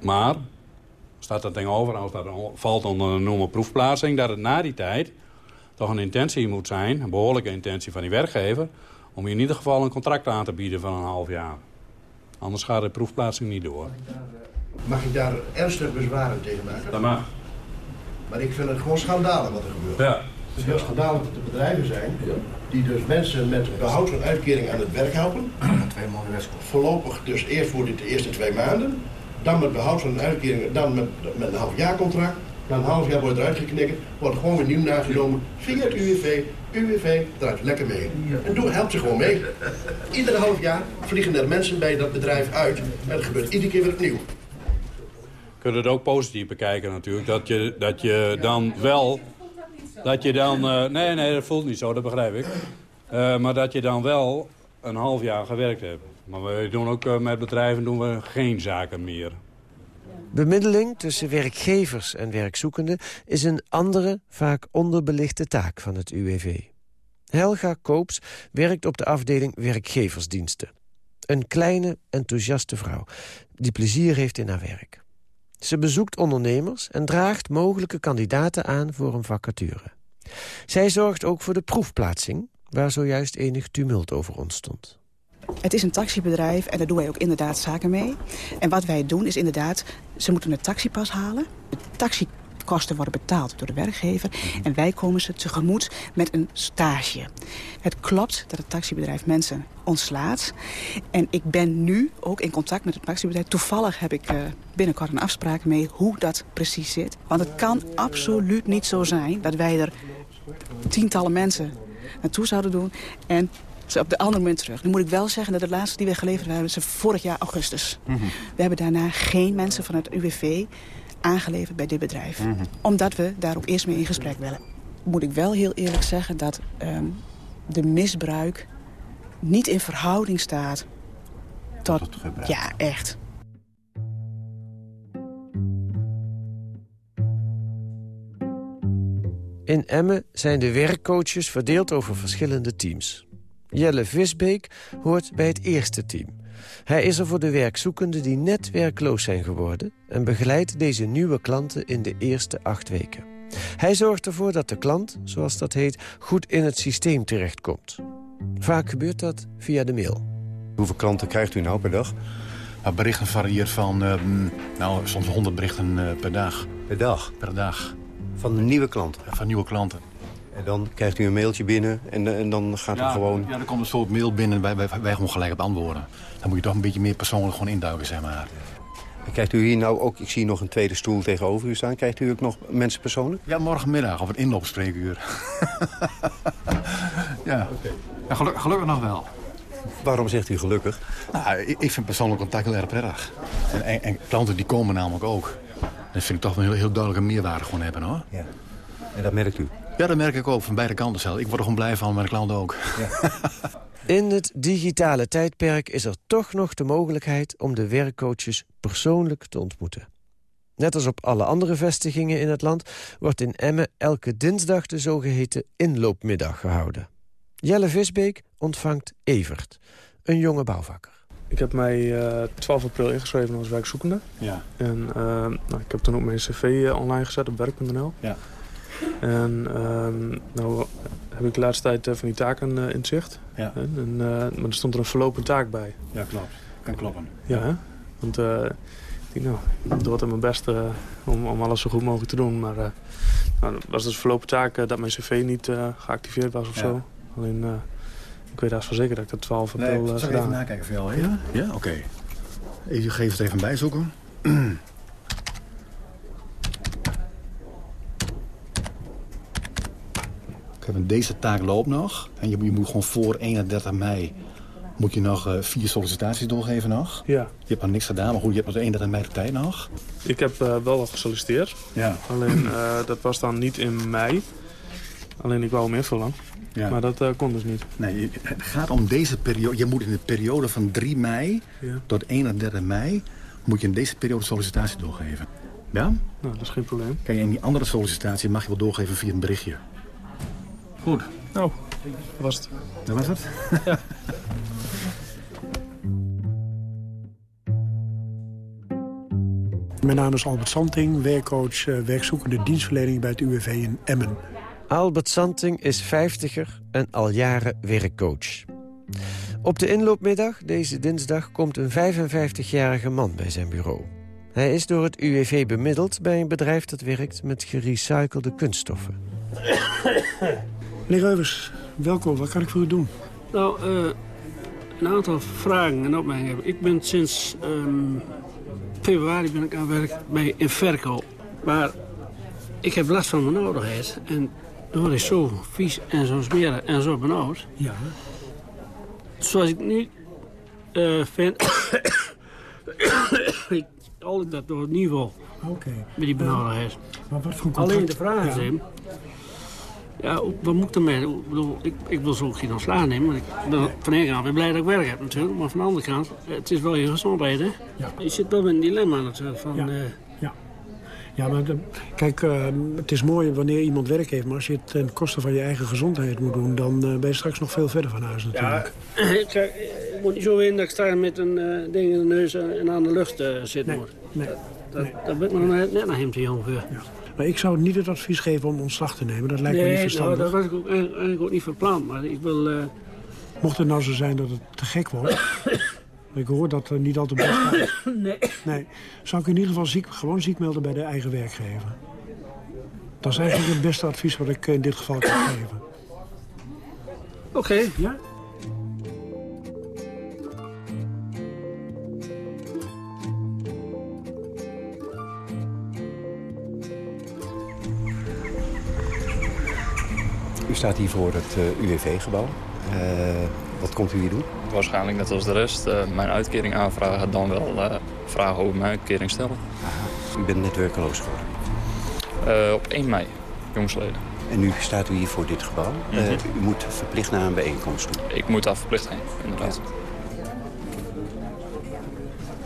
Maar, staat dat ding over, als dat valt onder de noemer proefplaatsing... dat het na die tijd toch een intentie moet zijn, een behoorlijke intentie van die werkgever... om je in ieder geval een contract aan te bieden van een half jaar. Anders gaat de proefplaatsing niet door. Mag ik daar ernstig bezwaren tegen maken? Dat mag. Maar ik vind het gewoon schandalig wat er gebeurt. Ja. Het is heel schandalig dat er bedrijven zijn die dus mensen met behoud van uitkering aan het werk helpen. Twee maanden Voorlopig dus eerst voor de eerste twee maanden. Dan met behoud van uitkering, dan met, met een half jaar contract. Na een half jaar wordt eruit geknikken, wordt gewoon weer nieuw nagenomen via het UWV. UWV draait lekker mee. En doe, helpt ze gewoon mee. Iedere half jaar vliegen er mensen bij dat bedrijf uit. En dat gebeurt iedere keer weer opnieuw. Je kunt het ook positief bekijken natuurlijk. Dat je, dat je dan wel dat je dan... Uh, nee, nee, dat voelt niet zo, dat begrijp ik. Uh, maar dat je dan wel een half jaar gewerkt hebt. Maar we doen ook uh, met bedrijven doen we geen zaken meer. Bemiddeling tussen werkgevers en werkzoekenden... is een andere, vaak onderbelichte taak van het UWV. Helga Koops werkt op de afdeling werkgeversdiensten. Een kleine, enthousiaste vrouw die plezier heeft in haar werk. Ze bezoekt ondernemers en draagt mogelijke kandidaten aan voor een vacature. Zij zorgt ook voor de proefplaatsing, waar zojuist enig tumult over ontstond. Het is een taxibedrijf en daar doen wij ook inderdaad zaken mee. En wat wij doen is inderdaad, ze moeten een taxipas halen. De taxikosten worden betaald door de werkgever. Mhm. En wij komen ze tegemoet met een stage. Het klopt dat het taxibedrijf mensen ontslaat. En ik ben nu ook in contact met het taxibedrijf. Toevallig heb ik uh, binnenkort een afspraak mee hoe dat precies zit. Want het kan absoluut niet zo zijn dat wij er tientallen mensen naartoe zouden doen. En ze op de andere moment terug. Nu moet ik wel zeggen dat de laatste die we geleverd hebben... ze vorig jaar augustus. Mhm. We hebben daarna geen mensen van het UWV aangeleverd bij dit bedrijf. Mhm. Omdat we daar ook eerst mee in gesprek willen. Moet ik wel heel eerlijk zeggen dat ehm, de misbruik niet in verhouding staat tot... ja, echt. In Emmen zijn de werkcoaches verdeeld over verschillende teams. Jelle Visbeek hoort bij het eerste team. Hij is er voor de werkzoekenden die net werkloos zijn geworden... en begeleidt deze nieuwe klanten in de eerste acht weken. Hij zorgt ervoor dat de klant, zoals dat heet, goed in het systeem terechtkomt. Vaak gebeurt dat via de mail. Hoeveel klanten krijgt u nou per dag? Nou, berichten varieert van uh, nou, soms 100 berichten uh, per dag. Per dag? Per dag. Van de nieuwe klanten? Ja, van nieuwe klanten. En dan krijgt u een mailtje binnen en, uh, en dan gaat ja, u gewoon... Ja, er komt een soort mail binnen en wij, wij, wij gewoon gelijk op antwoorden. Dan moet je toch een beetje meer persoonlijk gewoon induiken, zeg maar. En krijgt u hier nou ook, ik zie nog een tweede stoel tegenover u staan. Krijgt u ook nog mensen persoonlijk? Ja, morgenmiddag op het inloopspreekuur. ja, okay. ja geluk, gelukkig nog wel. Waarom zegt u gelukkig? Nou, ik, ik vind persoonlijk contact heel erg prettig. En, en, en, klanten die komen namelijk ook. Dat vind ik toch een heel, heel duidelijke meerwaarde gewoon hebben, hoor. Ja. En dat merkt u? Ja, dat merk ik ook, van beide kanten zelf. Ik word er gewoon blij van, mijn klanten ook. Ja. In het digitale tijdperk is er toch nog de mogelijkheid... om de werkcoaches persoonlijk te ontmoeten. Net als op alle andere vestigingen in het land... wordt in Emmen elke dinsdag de zogeheten inloopmiddag gehouden. Jelle Visbeek ontvangt Evert, een jonge bouwvakker. Ik heb mij uh, 12 april ingeschreven als werkzoekende. Ja. En uh, nou, ik heb toen ook mijn cv online gezet op werk.nl. Ja. En uh, nou heb ik de laatste tijd uh, van die taken uh, in zicht. Ja. En, en, maar er stond er een verlopen taak bij. Ja, klopt. Kan kloppen. Ja, hè? want ik, nou, ik doe altijd mijn best om, om alles zo goed mogelijk te doen. Maar nou, dat was dus een verlopen taak dat mijn cv niet geactiveerd was of ja. zo. Alleen, ik weet daar van zeker dat ik dat 12 april nee, uh, zal gedaan ik even nakijken voor jou, hè? Ja? Ja, oké. Okay. Even, geef het even bijzoeken. deze taak loopt nog. En je, je moet gewoon voor 31 mei moet je nog uh, vier sollicitaties doorgeven nog. Ja. Je hebt nog niks gedaan, maar goed, je hebt nog 31 mei de tijd nog. Ik heb uh, wel wat gesolliciteerd. Ja. Alleen uh, dat was dan niet in mei. Alleen ik wou hem invullen. Ja. Maar dat kon dus niet. Nee, het gaat om deze periode. Je moet in de periode van 3 mei ja. tot 31 mei... moet je in deze periode sollicitatie doorgeven. Ja? Nou, dat is geen probleem. Kijk, in die andere sollicitatie mag je wel doorgeven via een berichtje. Goed. Nou, dat was het. Dat was het? Ja. Mijn naam is Albert Santing, werkcoach, uh, werkzoekende dienstverlening bij het UWV in Emmen. Albert Santing is vijftiger en al jaren werkcoach. Op de inloopmiddag, deze dinsdag, komt een 55-jarige man bij zijn bureau. Hij is door het UWV bemiddeld bij een bedrijf dat werkt met gerecyclede kunststoffen. Meneer Reuvers, welkom. Wat kan ik voor u doen? Nou, uh, een aantal vragen en opmerkingen. Ik ben sinds um, februari ben ik aan werk bij Inverco. Maar ik heb last van mijn nodigheid. En door is zo vies en zo smeren en zo benauwd. Ja. Zoals ik nu uh, vind... ik al dat door het niveau. Oké. Okay. Met die benauwdheid. Maar wat voor Alleen de vraag is. Ja, wat moet ik ermee? Ik, bedoel, ik, ik wil zo geen ontslagen nemen. Maar ik ben van de ene kant ben blij dat ik werk heb natuurlijk. Maar van de andere kant, het is wel je gezondheid, hè? Ja. Je zit wel met een dilemma natuurlijk. Van, ja. Uh, ja. Ja, maar de, kijk, uh, het is mooi wanneer iemand werk heeft... maar als je het ten koste van je eigen gezondheid moet doen... dan uh, ben je straks nog veel verder van huis natuurlijk. Ja, ik, ik moet niet zo in dat ik sta met een ding in de neus en aan de lucht zitten nee. Nee, dat, dat, nee. dat ben ik nog net naar hem te jong voor. Ja. Maar ik zou niet het advies geven om ontslag te nemen. Dat lijkt nee, me niet verstandig. Nou, dat was ik ook, eigenlijk ook niet van plan. Maar ik wil... Uh... Mocht het nou zo zijn dat het te gek wordt... ik hoor dat er niet altijd best gaat. nee. nee. Zou ik in ieder geval ziek, gewoon ziek melden bij de eigen werkgever. Dat is eigenlijk het beste advies wat ik in dit geval kan geven. Oké. Okay. Ja? Staat hier voor het uh, UWV-gebouw. wat komt u hier doen? Waarschijnlijk net als de rest. mijn uitkering aanvragen, dan wel vragen over mijn uitkering stellen. Aha. U bent net werkeloos geworden? op 1 mei, jongsleden. En nu staat u hier voor dit gebouw. Mm u moet verplicht naar een bijeenkomst toe. Ik moet daar verplicht heen, inderdaad.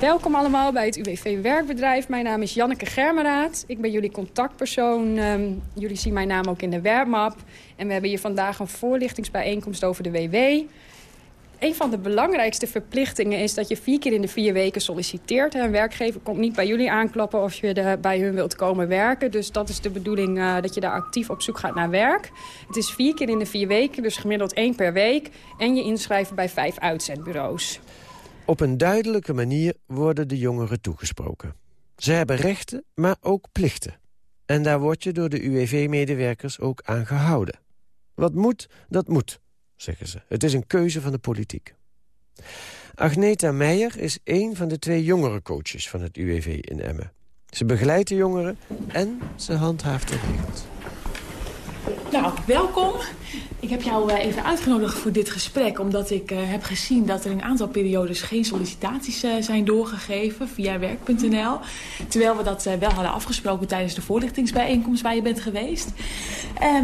Welkom allemaal bij het UWV Werkbedrijf. Mijn naam is Janneke Germeraad. Ik ben jullie contactpersoon. Um, jullie zien mijn naam ook in de werkmap. En we hebben hier vandaag een voorlichtingsbijeenkomst over de WW. Een van de belangrijkste verplichtingen is dat je vier keer in de vier weken solliciteert. Een werkgever komt niet bij jullie aankloppen of je bij hun wilt komen werken. Dus dat is de bedoeling uh, dat je daar actief op zoek gaat naar werk. Het is vier keer in de vier weken, dus gemiddeld één per week. En je inschrijven bij vijf uitzendbureaus. Op een duidelijke manier worden de jongeren toegesproken. Ze hebben rechten, maar ook plichten. En daar word je door de UWV-medewerkers ook aan gehouden. Wat moet, dat moet, zeggen ze. Het is een keuze van de politiek. Agneta Meijer is een van de twee jongerencoaches van het UWV in Emmen. Ze begeleidt de jongeren en ze handhaaft de regels. Nou, welkom. Ik heb jou eh, even uitgenodigd voor dit gesprek... omdat ik uh, heb gezien dat er in een aantal periodes geen sollicitaties uh, zijn doorgegeven via werk.nl. Terwijl we dat wel hadden afgesproken tijdens de voorlichtingsbijeenkomst waar je bent geweest.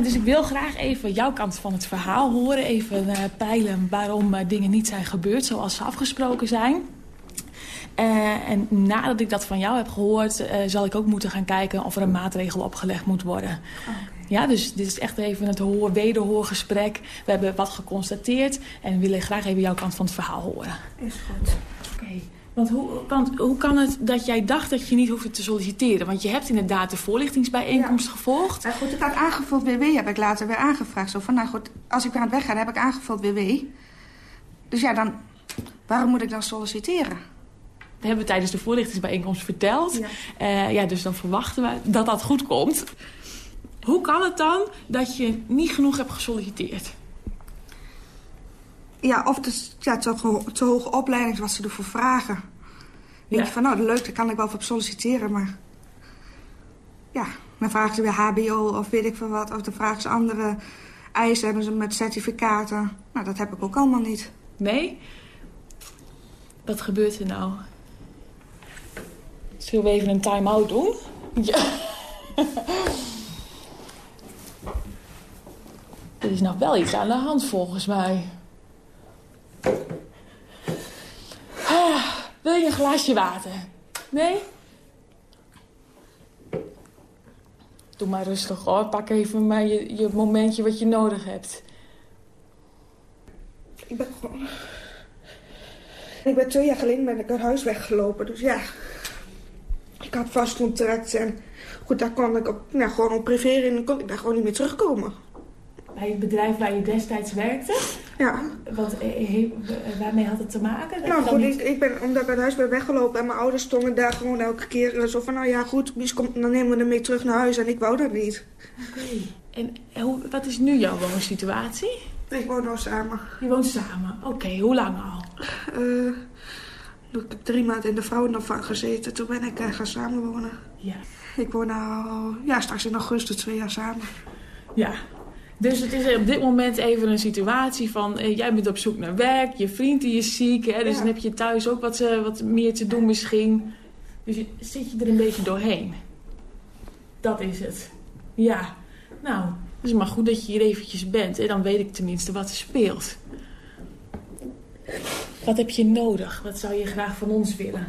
dus ik wil graag even jouw kant van het verhaal horen. Even peilen waarom dingen niet zijn gebeurd zoals ze afgesproken zijn. Uh, en nadat ik dat van jou heb gehoord, uh, zal ik ook moeten gaan kijken of er een maatregel opgelegd moet worden. Ja, dus dit is echt even het hoor, wederhoorgesprek. We hebben wat geconstateerd en willen graag even jouw kant van het verhaal horen. Is goed. Oké. Want hoe, want hoe kan het dat jij dacht dat je niet hoefde te solliciteren? Want je hebt inderdaad de voorlichtingsbijeenkomst gevolgd. Ja, goed, ik had aangevuld WW, heb ik later weer aangevraagd. Zo van, nou goed, als ik weer aan het weg ga, dan heb ik aangevuld WW. Dus ja, dan, waarom moet ik dan solliciteren? We hebben tijdens de voorlichtingsbijeenkomst verteld. Ja. Uh, ja, dus dan verwachten we dat dat goed komt. Hoe kan het dan dat je niet genoeg hebt gesolliciteerd? Ja, of is ja, te, te hoge opleiding wat ze ervoor vragen. Dan denk je van, nou, leuk, daar kan ik wel voor solliciteren, maar... Ja, dan vragen ze weer hbo of weet ik veel wat. Of dan vragen ze andere eisen, hebben ze met certificaten. Nou, dat heb ik ook allemaal niet. Nee? Wat gebeurt er nou? Zullen we even een time-out doen? Ja. Er is nog wel iets aan de hand volgens mij. Ah, wil je een glaasje water? Nee? Doe maar rustig hoor. Pak even maar je, je momentje wat je nodig hebt. Ik ben gewoon... Ik ben twee jaar geleden ben ik uit huis weggelopen. Dus ja, ik had vast contract en goed, daar kon ik op, ja, gewoon op privé en dan kon ik daar gewoon niet meer terugkomen bij het bedrijf waar je destijds werkte. Ja. Wat, eh, eh, waarmee had het te maken? nou goed, ik, ik, ben, omdat ik uit huis ben weggelopen en mijn ouders stonden daar gewoon elke keer eh, zo van... nou ja goed, komt, dan nemen we hem mee terug naar huis en ik wou dat niet. Oké. En hoe, wat is nu jouw woonsituatie? Ik woon nou samen. Je woont samen? Oké, hoe lang al? Uh, ik heb drie maanden in de vrouwenopvang gezeten. Toen ben ik uh, gaan samenwonen. Ja. Ik woon nou ja, straks in augustus twee jaar samen. Ja, dus het is op dit moment even een situatie van... Eh, jij bent op zoek naar werk, je vriend die is ziek... Hè, dus dan heb je thuis ook wat, uh, wat meer te doen misschien. Dus zit je er een beetje doorheen. Dat is het. Ja, nou, het is maar goed dat je hier eventjes bent. Hè? Dan weet ik tenminste wat er speelt. Wat heb je nodig? Wat zou je graag van ons willen?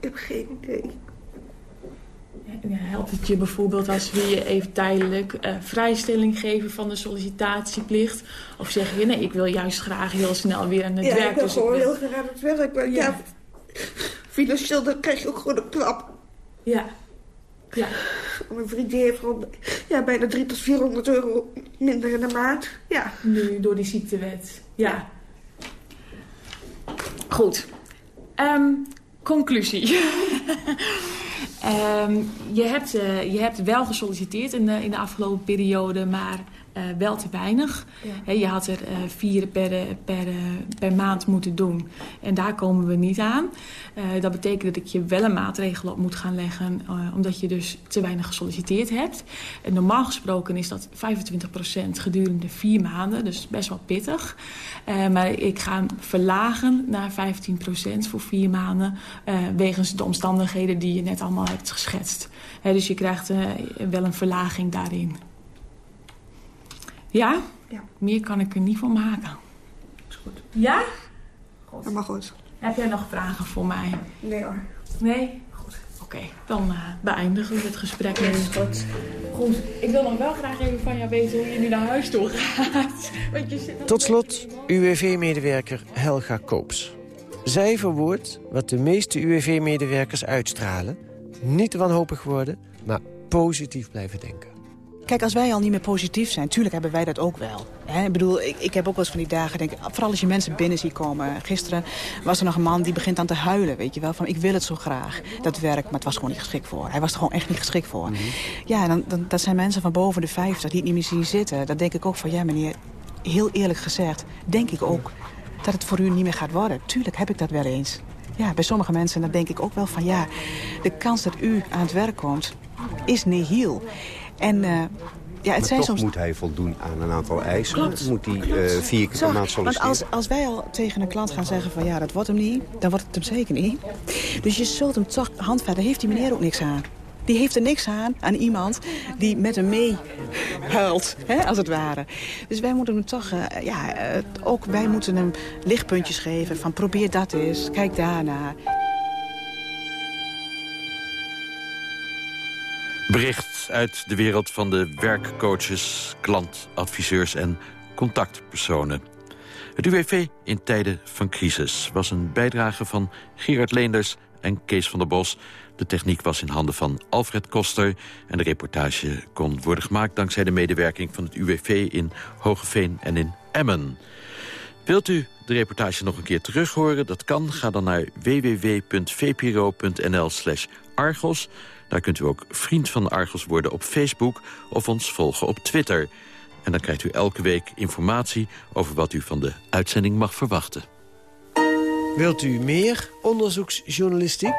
Ik heb geen idee helpt het je bijvoorbeeld als we je even tijdelijk uh, vrijstelling geven van de sollicitatieplicht? Of zeg je, nee, ik wil juist graag heel snel weer aan het ja, werk. ik wil dus gewoon heel graag aan het werk. Maar ja. ja, financieel dan krijg je ook gewoon een klap. Ja. Ja. Mijn vriendin heeft gewoon ja, bijna 300 tot 400 euro minder in de maand. Ja. Nu door die ziektewet. Ja. Goed. Um, conclusie. Um, je, hebt, uh, je hebt wel gesolliciteerd in de, in de afgelopen periode, maar uh, wel te weinig. Ja. je had er uh, vier per, per, per maand moeten doen. En daar komen we niet aan. Dat betekent dat ik je wel een maatregel op moet gaan leggen... omdat je dus te weinig gesolliciteerd hebt. En normaal gesproken is dat 25% gedurende vier maanden. Dus best wel pittig. maar ik ga hem verlagen naar 15% voor vier maanden... wegens de omstandigheden die je net allemaal hebt geschetst. dus je krijgt wel een verlaging daarin. Ja? ja? Meer kan ik er niet van maken. Is goed. Ja? Goed. Dat mag goed. Heb jij nog vragen voor mij? Nee hoor. Nee? Goed. Oké, okay, dan uh, beëindigen we het gesprek. Nee, goed. Goed. Ik wil nog wel graag even van jou weten hoe je nu naar huis toe gaat. Want je zit Tot slot, UWV-medewerker Helga Koops. Zij verwoordt wat de meeste UWV-medewerkers uitstralen. Niet wanhopig worden, maar positief blijven denken. Kijk, als wij al niet meer positief zijn, tuurlijk hebben wij dat ook wel. ik bedoel, ik, ik, heb ook wel eens van die dagen, denk, vooral als je mensen binnen ziet komen. Gisteren was er nog een man die begint aan te huilen, weet je wel. Van, ik wil het zo graag, dat werk, maar het was gewoon niet geschikt voor. Hij was er gewoon echt niet geschikt voor. Mhm. Ja, dan, dan, dat zijn mensen van boven de 50 die het niet meer zien zitten. Dan denk ik ook van, ja meneer, heel eerlijk gezegd, denk ik ook dat het voor u niet meer gaat worden. Tuurlijk heb ik dat wel eens. Ja, bij sommige mensen dan denk ik ook wel van, ja, de kans dat u aan het werk komt, is nihil. En... Uh, ja, het maar zijn toch soms... moet hij voldoen aan een aantal eisen. Klopt. Moet hij uh, vier keer per maand solliciteren. Want als, als wij al tegen een klant gaan zeggen van ja, dat wordt hem niet, dan wordt het hem zeker niet. Dus je zult hem toch handvatten, heeft die meneer ook niks aan. Die heeft er niks aan, aan iemand die met hem mee huilt, hè, als het ware. Dus wij moeten hem toch, uh, ja, uh, ook wij moeten hem lichtpuntjes geven van probeer dat eens, kijk daarna. Bericht uit de wereld van de werkcoaches, klantadviseurs en contactpersonen. Het UWV in tijden van crisis was een bijdrage van Gerard Leenders en Kees van der Bos. De techniek was in handen van Alfred Koster... en de reportage kon worden gemaakt dankzij de medewerking van het UWV in Hogeveen en in Emmen. Wilt u de reportage nog een keer terug horen? Dat kan. Ga dan naar www.vpro.nl slash Argos. Daar kunt u ook vriend van Argos worden op Facebook of ons volgen op Twitter. En dan krijgt u elke week informatie over wat u van de uitzending mag verwachten. Wilt u meer onderzoeksjournalistiek?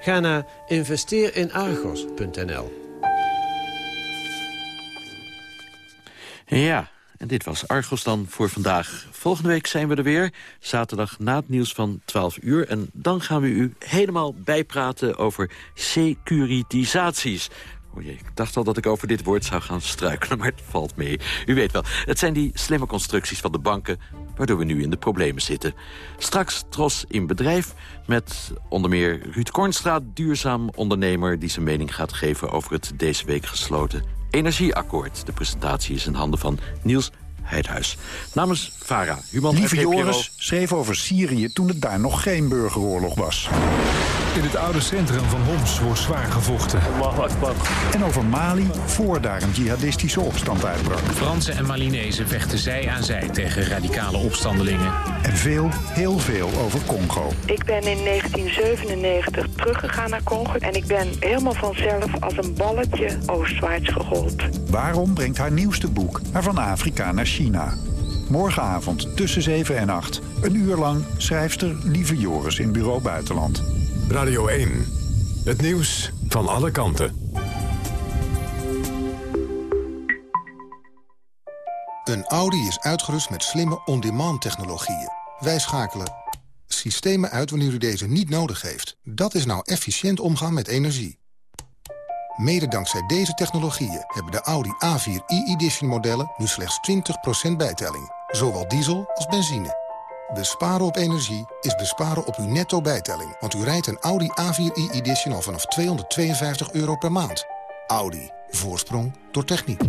Ga naar investeerinargos.nl. Ja, en dit was Argos dan voor vandaag. Volgende week zijn we er weer, zaterdag na het nieuws van 12 uur. En dan gaan we u helemaal bijpraten over securitisaties. O jee, ik dacht al dat ik over dit woord zou gaan struikelen, maar het valt mee. U weet wel, het zijn die slimme constructies van de banken... waardoor we nu in de problemen zitten. Straks Tros in bedrijf met onder meer Ruud Kornstra... duurzaam ondernemer die zijn mening gaat geven... over het deze week gesloten energieakkoord. De presentatie is in handen van Niels Heidhuis. Namens VARA, Human Lieve Joris schreef over Syrië toen het daar nog geen burgeroorlog was. In het oude centrum van Homs wordt zwaar gevochten. En over Mali, voor daar een jihadistische opstand uitbrak. Fransen en Malinezen vechten zij aan zij tegen radicale opstandelingen. En veel, heel veel over Congo. Ik ben in 1997 teruggegaan naar Congo... en ik ben helemaal vanzelf als een balletje oostwaarts gerold. Waarom brengt haar nieuwste boek haar van Afrika naar China? Morgenavond tussen 7 en 8. Een uur lang schrijfster Lieve Joris in Bureau Buitenland. Radio 1. Het nieuws van alle kanten. Een Audi is uitgerust met slimme on-demand technologieën. Wij schakelen systemen uit wanneer u deze niet nodig heeft. Dat is nou efficiënt omgaan met energie. Mede dankzij deze technologieën hebben de Audi A4 e-edition modellen nu slechts 20% bijtelling. Zowel diesel als benzine. Besparen op energie is besparen op uw netto bijtelling. Want u rijdt een Audi A4 e-edition al vanaf 252 euro per maand. Audi. Voorsprong door techniek.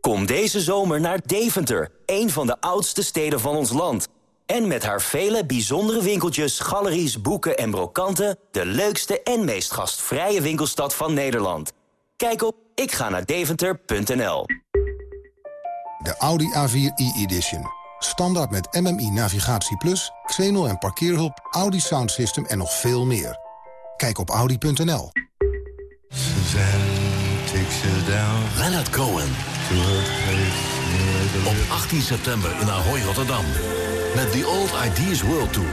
Kom deze zomer naar Deventer, een van de oudste steden van ons land. En met haar vele bijzondere winkeltjes, galeries, boeken en brokanten... de leukste en meest gastvrije winkelstad van Nederland. Kijk op ikga naar De Audi A4 e-edition. Standaard met MMI Navigatie Plus, Xenol en parkeerhulp, Audi Sound System en nog veel meer. Kijk op audi.nl. Leonard Cohen. Op 18 september in Ahoy, Rotterdam. Met The Old Ideas World Tour.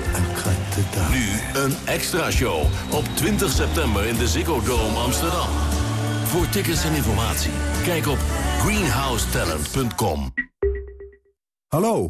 Nu een extra show op 20 september in de Ziggo Dome Amsterdam. Voor tickets en informatie, kijk op greenhousetalent.com. Hallo,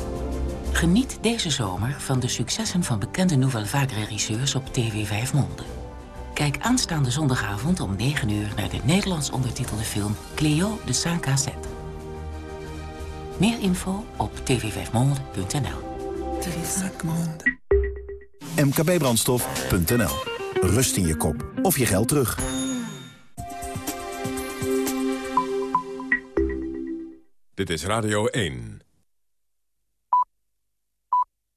Geniet deze zomer van de successen van bekende Nouvelle Vague regisseurs op TV 5 Monde. Kijk aanstaande zondagavond om 9 uur naar de Nederlands ondertitelde film Cleo de Saint-Cassette. Meer info op tv5monde.nl mkbbrandstof.nl Rust in je kop of je geld terug. Dit is Radio 1.